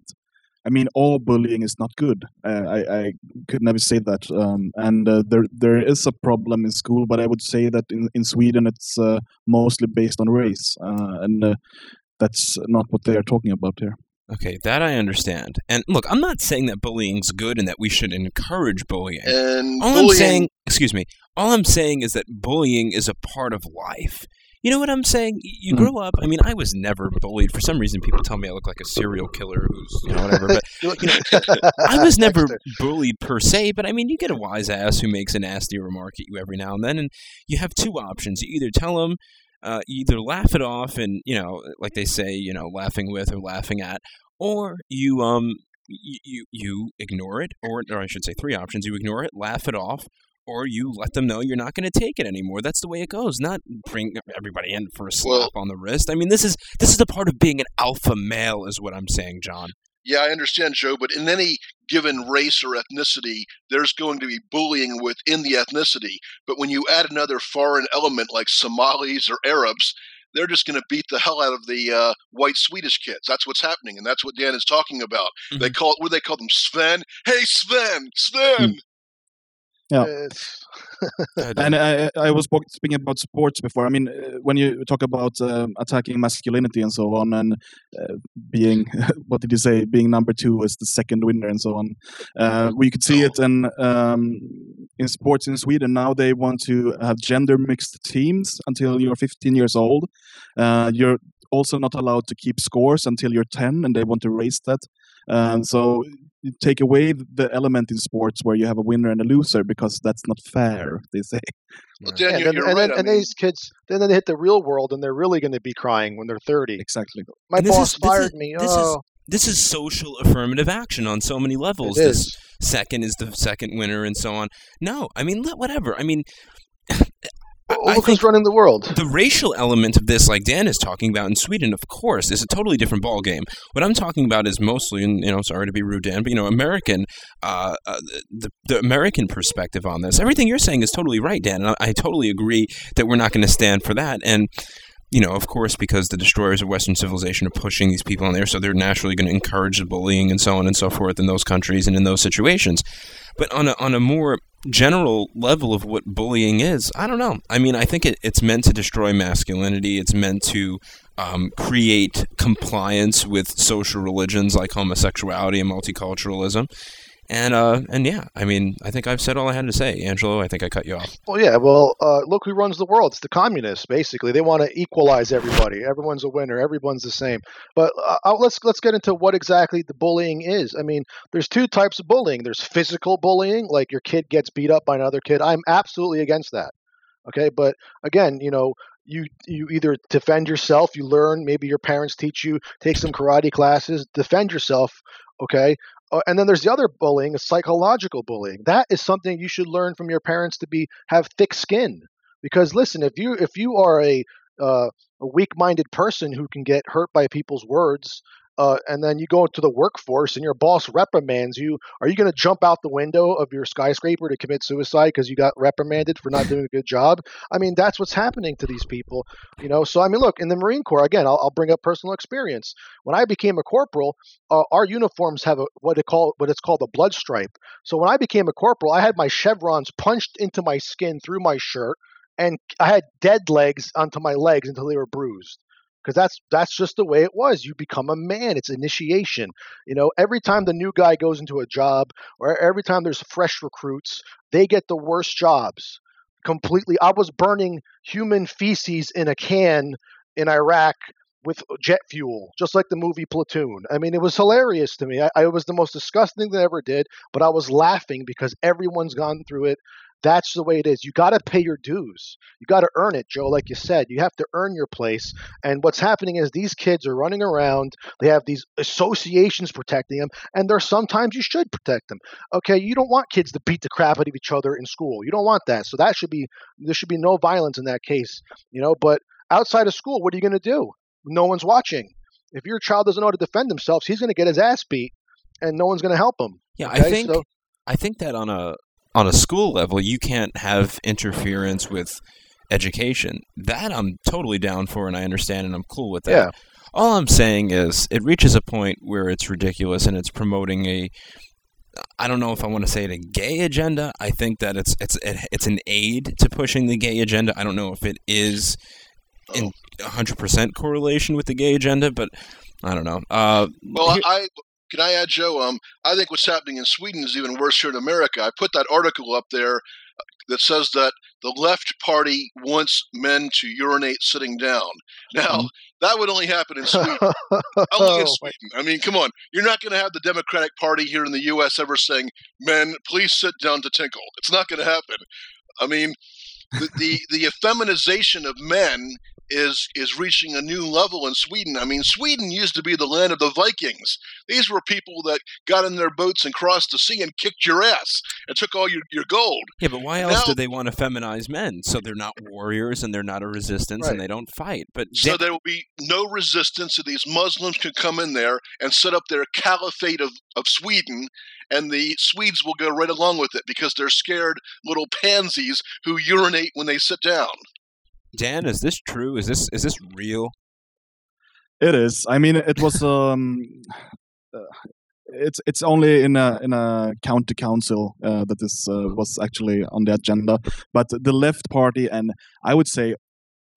I mean all bullying is not good. Uh, I, I could never say that. Um, and uh, there there is a problem in school, but I would say that in in Sweden it's uh, mostly based on race, uh, and uh, that's not what they are talking about here. Okay, that I understand. And look, I'm not saying that bullying's good and that we should encourage bullying. And All bullying, I'm saying, excuse me, all I'm saying is that bullying is a part of life. You know what I'm saying? You Mhm. grow up. I mean, I was never bullied. For some reason, people tell me I look like a serial killer who's, you know, whatever. But You look- I was never bullied per se. But I mean, you get a wise ass who makes a nasty remark at you every now and then, and you have two options. You either tell them, uh, you either laugh it off, and you know, like they say, you know, laughing with or laughing at, or you um you you, you ignore it, or or I should say three options: you ignore it, laugh it off, or you let them know you're not going to take it anymore. That's the way it goes. Not bring everybody in for a slap Well- on the wrist. I mean, this is this is the part of being an alpha male, is what I'm saying, John. Yeah, I understand, Joe, but in any given race or ethnicity, there's going to be bullying within the ethnicity. But when you add another foreign element like Somalis or Arabs, they're just going to beat the hell out of the uh, white Swedish kids. That's what's happening, and that's what Dan is talking about. They call it, what do they call them? Sven. Hey, Sven, Sven. Yeah. It's- Uh, And I, I was speaking about sports before. I mean, uh, when you talk about um, attacking masculinity and so on, and uh, being what did you say? Being number two is the second winner and so on. Uh, we could see it in um, in sports in Sweden now. They want to have gender mixed teams until you're 15 years old. Uh, you're also not allowed to keep scores until you're 10, and they want to raise that. And so you take away the element in sports where you have a winner and a loser because that's not fair. They say. Well, Yeah. Dan, and you're, then, you're and, right. then, and mean, these kids, then they hit the real world, and they're really going to be crying when they're 30. Exactly. My And this boss is- fired is- me. this is oh, This is social affirmative action on so many levels. it This second is the second winner and so on. No, I mean whatever. I mean Well, I look who's running the world. the racial element of this, like Dan is talking about in Sweden, of course, is a totally different ballgame. What I'm talking about is mostly, and you know, sorry to be rude, Dan, but you know, American, uh, uh, the the American perspective on this. Everything you're saying is totally right, Dan, and I, I totally agree that we're not going to stand for that. And you know, of course, because the destroyers of Western civilization are pushing these people in there, so they're naturally going to encourage the bullying and so on and so forth in those countries and in those situations. But on a on a more general level of what bullying is, I don't know. I mean, I think it, it's meant to destroy masculinity. It's meant to um, create compliance with social religions like homosexuality and multiculturalism. And uh, and yeah, I mean, I think I've said all I had to say, Angelo. I think I cut you off. Well, yeah. Well, uh, look who runs the world. It's the communists, basically. They want to equalize everybody. Everyone's a winner. Everyone's the same. But uh, let's let's get into what exactly the bullying is. I mean, there's two types of bullying. There's physical bullying, like your kid gets beat up by another kid. I'm absolutely against that. Okay, but again, you know, you you either defend yourself, you learn. Maybe your parents teach you, take some karate classes, defend yourself. Okay, and then there's the other bullying, psychological bullying. That is something you should learn from your parents to be have thick skin. Because listen, if you if you are a uh, a weak-minded person who can get hurt by people's words, uh, and then you go into the workforce and your boss reprimands you, are you going to jump out the window of your skyscraper to commit suicide because you got reprimanded for not doing a good job? I mean, that's what's happening to these people, you know. So I mean, look, in the Marine Corps, again, I'll, I'll bring up personal experience. When I became a corporal, uh, our uniforms have a what it call what it's called a blood stripe. So when I became a corporal, I had my chevrons punched into my skin through my shirt, and I had dead legs onto my legs until they were bruised. Because that's that's just the way it was. You become a man. It's initiation. You know, every time the new guy goes into a job, or every time there's fresh recruits, they get the worst jobs. Completely. I was burning human feces in a can in Iraq with jet fuel, just like the movie Platoon. I mean, it was hilarious to me. I, I it was the most disgusting thing that I ever did, but I was laughing because everyone's gone through it. That's the way it is. You got to pay your dues. You got to earn it, Joe. Like you said, you have to earn your place. And what's happening is these kids are running around. They have these associations protecting them, and there's sometimes you should protect them. Okay, you don't want kids to beat the crap out of each other in school. You don't want that. So that should be there should be no violence in that case. You know, but outside of school, what are you going to do? No one's watching. If your child doesn't know how to defend themselves, he's going to get his ass beat, and no one's going to help him. Yeah, I think so- I think that on a on a school level, you can't have interference with education. That I'm totally down for, and I understand, and I'm cool with that. Yeah. All I'm saying is, it reaches a point where it's ridiculous, and it's promoting a. I don't know if I want to say it a gay agenda. I think that it's it's it's an aid to pushing the gay agenda. I don't know if it is in 100% correlation with the gay agenda, but I don't know. Uh, Well, here- I can I add, Joe. Um, I think what's happening in Sweden is even worse here in America. I put that article up there uh, that says that the left party wants men to urinate sitting down. Now, Mm-hmm. that would only happen in Sweden. only Oh, in Sweden. I mean, come on. You're not going to have the Democratic Party here in the U.S. ever saying, "Men, please sit down to tinkle." It's not going to happen. I mean, the, the the effeminization of men is is reaching a new level in Sweden. I mean, Sweden used to be the land of the Vikings. These were people that got in their boats and crossed the sea and kicked your ass and took all your, your gold. Yeah, but why else Now- do they want to feminize men? So they're not warriors and they're not a resistance Right. and they don't fight. But So there will be no resistance, and these Muslims can come in there and set up their caliphate of, of Sweden, and the Swedes will go right along with it because they're scared little pansies who urinate when they sit down. Dan, is this true? Is this is this real? It is. I mean, it was. Um, uh, it's it's only in a in a county council uh, that this uh, was actually on the agenda. But the left party and I would say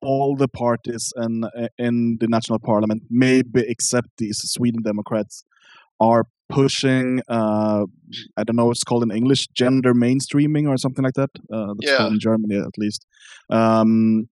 all the parties in in the national parliament, maybe except these Sweden Democrats, are pushing. Uh, I don't know what's called in English, gender mainstreaming or something like that. Uh, that's Yeah. called in Germany at least. Um,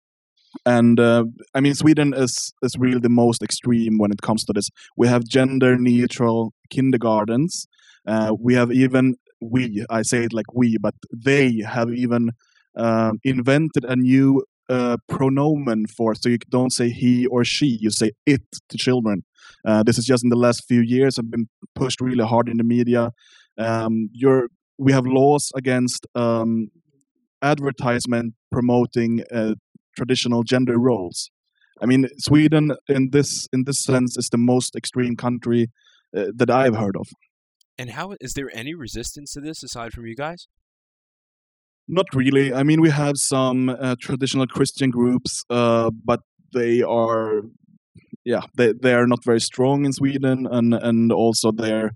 and uh, I mean Sweden is is really the most extreme when it comes to this. We have gender neutral kindergartens. Uh, we have even we I say it like we, but they have even um, invented a new uh, pronomen for so you don't say he or she, you say it to children. Uh, this is just in the last few years have been pushed really hard in the media. Um, we have laws against um, advertisement promoting uh, traditional gender roles. I mean, Sweden in this in this sense is the most extreme country uh, that I've heard of. And how is there any resistance to this aside from you guys? Not really. I mean, we have some uh, traditional Christian groups, uh, but they are, yeah, they they are not very strong in Sweden, and and also they're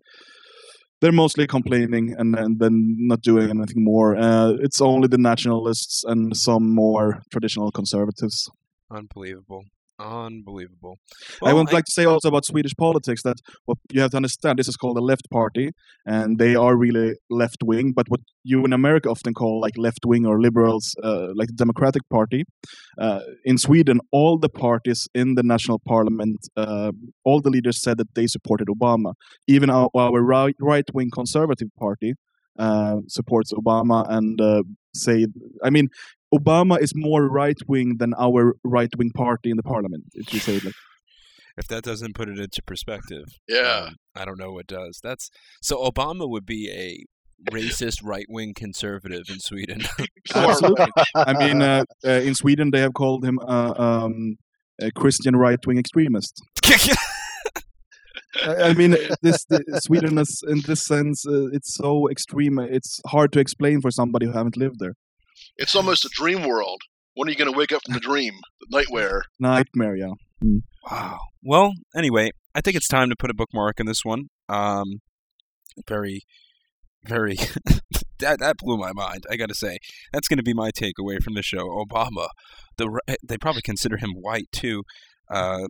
they're mostly complaining and, then not doing anything more. Uh, it's only the nationalists and some more traditional conservatives. Unbelievable. Unbelievable. I would like to say also about Swedish politics that what you have to understand this is called the left party, and they are really left wing. But what you in America often call like left wing or liberals, uh, like the Democratic Party, uh, in Sweden, all the parties in the national parliament, uh, all the leaders said that they supported Obama. Even our, our right right wing conservative party uh, supports Obama and uh, say, I mean, Obama is more right wing than our right wing party in the parliament. If you say it like, if that doesn't put it into perspective, Yeah. um, I don't know what does. That's so Obama would be a racist right wing conservative in Sweden. absolutely. I mean, uh, uh, in Sweden they have called him uh, um, a Christian right wing extremist. I I mean, this the, Sweden is in this sense, uh, it's so extreme. It's hard to explain for somebody who haven't lived there. It's almost a dream world. When are you going to wake up from the dream, the nightmare? Nightmare, yeah. Wow. Well, anyway, I think it's time to put a bookmark in this one. Um, very, very. that that blew my mind. I got to say, that's going to be my takeaway from the show. Obama, the they probably consider him white too. Uh,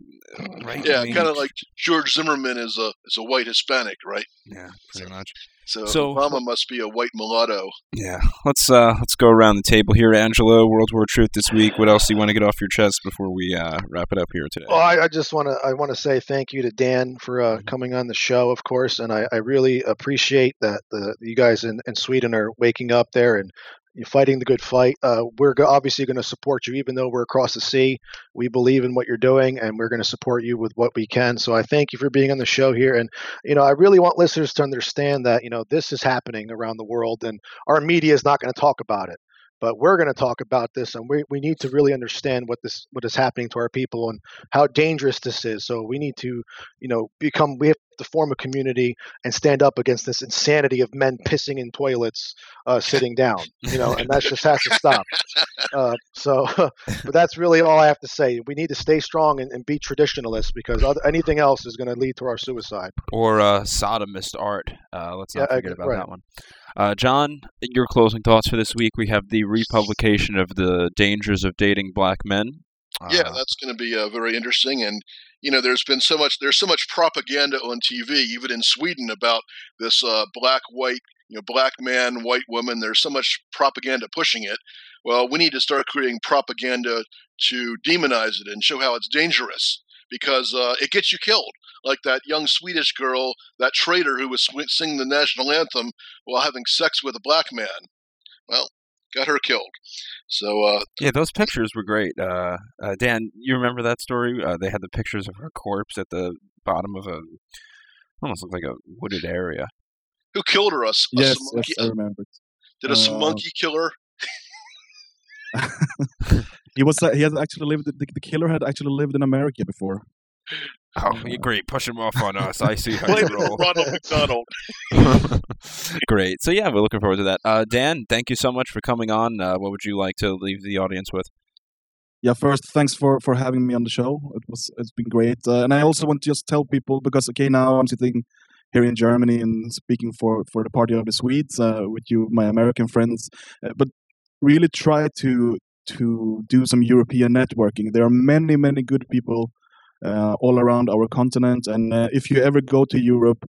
right? Yeah, kind of like George Zimmerman is a is a white Hispanic, right? yeah, pretty much. So, So- Obama must be a white mulatto. Yeah, let's uh let's go around the table here, Angelo. World War Truth this week. What else do you want to get off your chest before we uh, wrap it up here today? Well, I, I just want to I want to say thank you to Dan for uh, Mhm. coming on the show, of course, and I, I really appreciate that the you guys in, in Sweden are waking up there and you're fighting the good fight. Uh, we're obviously going to support you, even though we're across the sea. We believe in what you're doing, and we're going to support you with what we can. So I thank you for being on the show here, and you know I really want listeners to understand that you know this is happening around the world, and our media is not going to talk about it but we're going to talk about this and we, we need to really understand what this what is happening to our people and how dangerous this is so we need to you know become we have to form a community and stand up against this insanity of men pissing in toilets uh, sitting down you know and that just has to stop uh, so but that's really all i have to say we need to stay strong and, and be traditionalists because other, anything else is going to lead to our suicide or uh, sodomist art. Uh, let's not Yeah, forget about right. that one. Uh, John, your closing thoughts for this week? We have the republication of the dangers of dating black men. Yeah, Uh, that's going to be uh, very interesting. And you know, there's been so much there's so much propaganda on TV, even in Sweden, about this uh, black white you know black man white woman. There's so much propaganda pushing it. Well, we need to start creating propaganda to demonize it and show how it's dangerous because uh, it gets you killed. Like that young Swedish girl, that traitor who was singing the national anthem while having sex with a black man. Well, got her killed. So uh, yeah, those pictures were great. Uh, uh, Dan, you remember that story? Uh, they had the pictures of her corpse at the bottom of a almost looked like a wooded area. who killed her? A, s- a Yes, Samonkey- yes, I remember. Did a Uh, monkey kill her? He was uh, he had actually lived. The, the killer had actually lived in America before. Oh, yeah, great! Push him off on us. I see how Blame you roll. Ronald McDonald. Great. So yeah, we're looking forward to that. Uh, Dan, thank you so much for coming on. Uh, what would you like to leave the audience with? Yeah, first, thanks for for having me on the show. It was it's been great, uh, and I also want to just tell people because okay, now I'm sitting here in Germany and speaking for for the Party of the Swedes uh, with you, my American friends, uh, but really try to to do some European networking. There are many many good people all around our continent, and uh, if you ever go to Europe.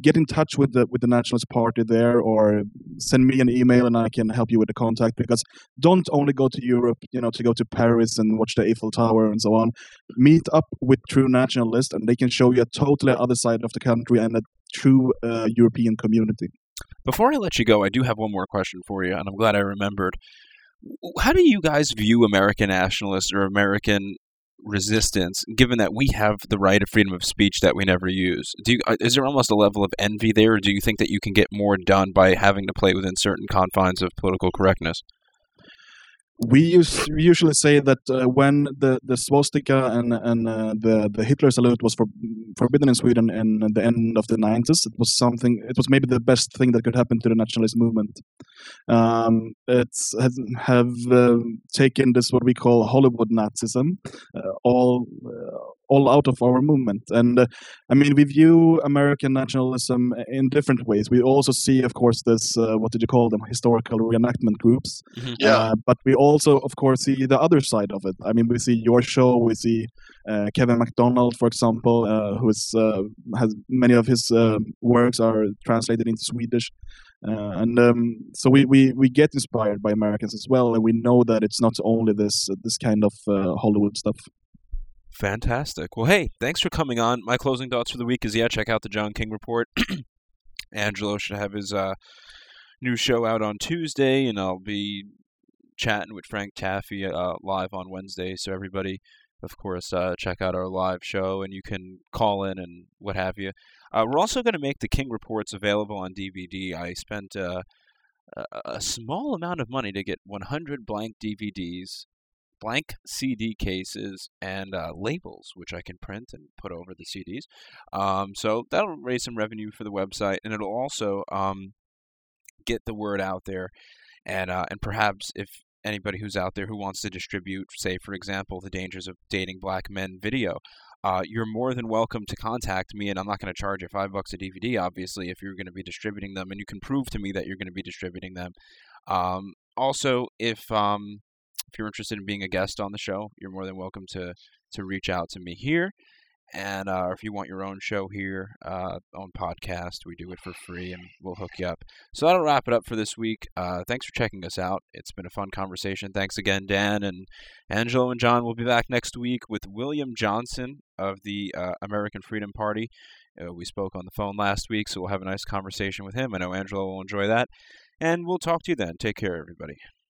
get in touch with the with the Nationalist Party there, or send me an email and I can help you with the contact. Because don't only go to Europe, you know, to go to Paris and watch the Eiffel Tower and so on. Meet up with true nationalists, and they can show you a totally other side of the country and a true uh, European community. Before I let you go, I do have one more question for you, and I'm glad I remembered. How do you guys view American nationalists or American resistance, given that we have the right of freedom of speech that we never use? Do you, uh, is there almost a level of envy there, or do you think that you can get more done by having to play within certain confines of political correctness? We use, we usually say that uh, when the, the swastika and and uh, the the Hitler salute was for, forbidden in Sweden in the end of the 90s, it was something. It was maybe the best thing that could happen to the nationalist movement. Um, it's has have uh, taken this what we call Hollywood Nazism, uh, all uh, all out of our movement. And uh, I mean, we view American nationalism in different ways. We also see, of course, this uh, what did you call them? Historical reenactment groups. Mhm. Yeah. Uh, but we also, of course, see the other side of it. I mean, we see your show. We see uh, Kevin MacDonald, for example, uh, who is uh, has many of his uh, works are translated into Swedish. Uh, and um, so we, we, we get inspired by Americans as well, and we know that it's not only this this kind of uh, Hollywood stuff. Fantastic. Well, hey, thanks for coming on. My closing thoughts for the week is yeah, check out the John King Report. Angelo should have his uh, new show out on Tuesday, and I'll be chatting with Frank Taffy uh, live on Wednesday. So everybody, of course, uh, check out our live show, and you can call in and what have you. Uh, we're also going to make the King Reports available on DVD. I spent uh, a, a small amount of money to get 100 blank DVDs blank CD cases and uh, labels, which I can print and put over the CDs. Um, so that'll raise some revenue for the website, and it'll also um, get the word out there. And uh, and perhaps if anybody who's out there who wants to distribute, say for example, the dangers of dating black men video. Uh, you're more than welcome to contact me, and I'm not going to charge you five bucks a DVD, obviously, if you're going to be distributing them, and you can prove to me that you're going to be distributing them. Um, also, if um, if you're interested in being a guest on the show, you're more than welcome to to reach out to me here. And uh, if you want your own show here, uh, own podcast, we do it for free, and we'll hook you up. So that'll wrap it up for this week. Uh, thanks for checking us out. It's been a fun conversation. Thanks again, Dan and Angelo and John. We'll be back next week with William Johnson of the uh, American Freedom Party. Uh, we spoke on the phone last week, so we'll have a nice conversation with him. I know Angelo will enjoy that. And we'll talk to you then. Take care, everybody.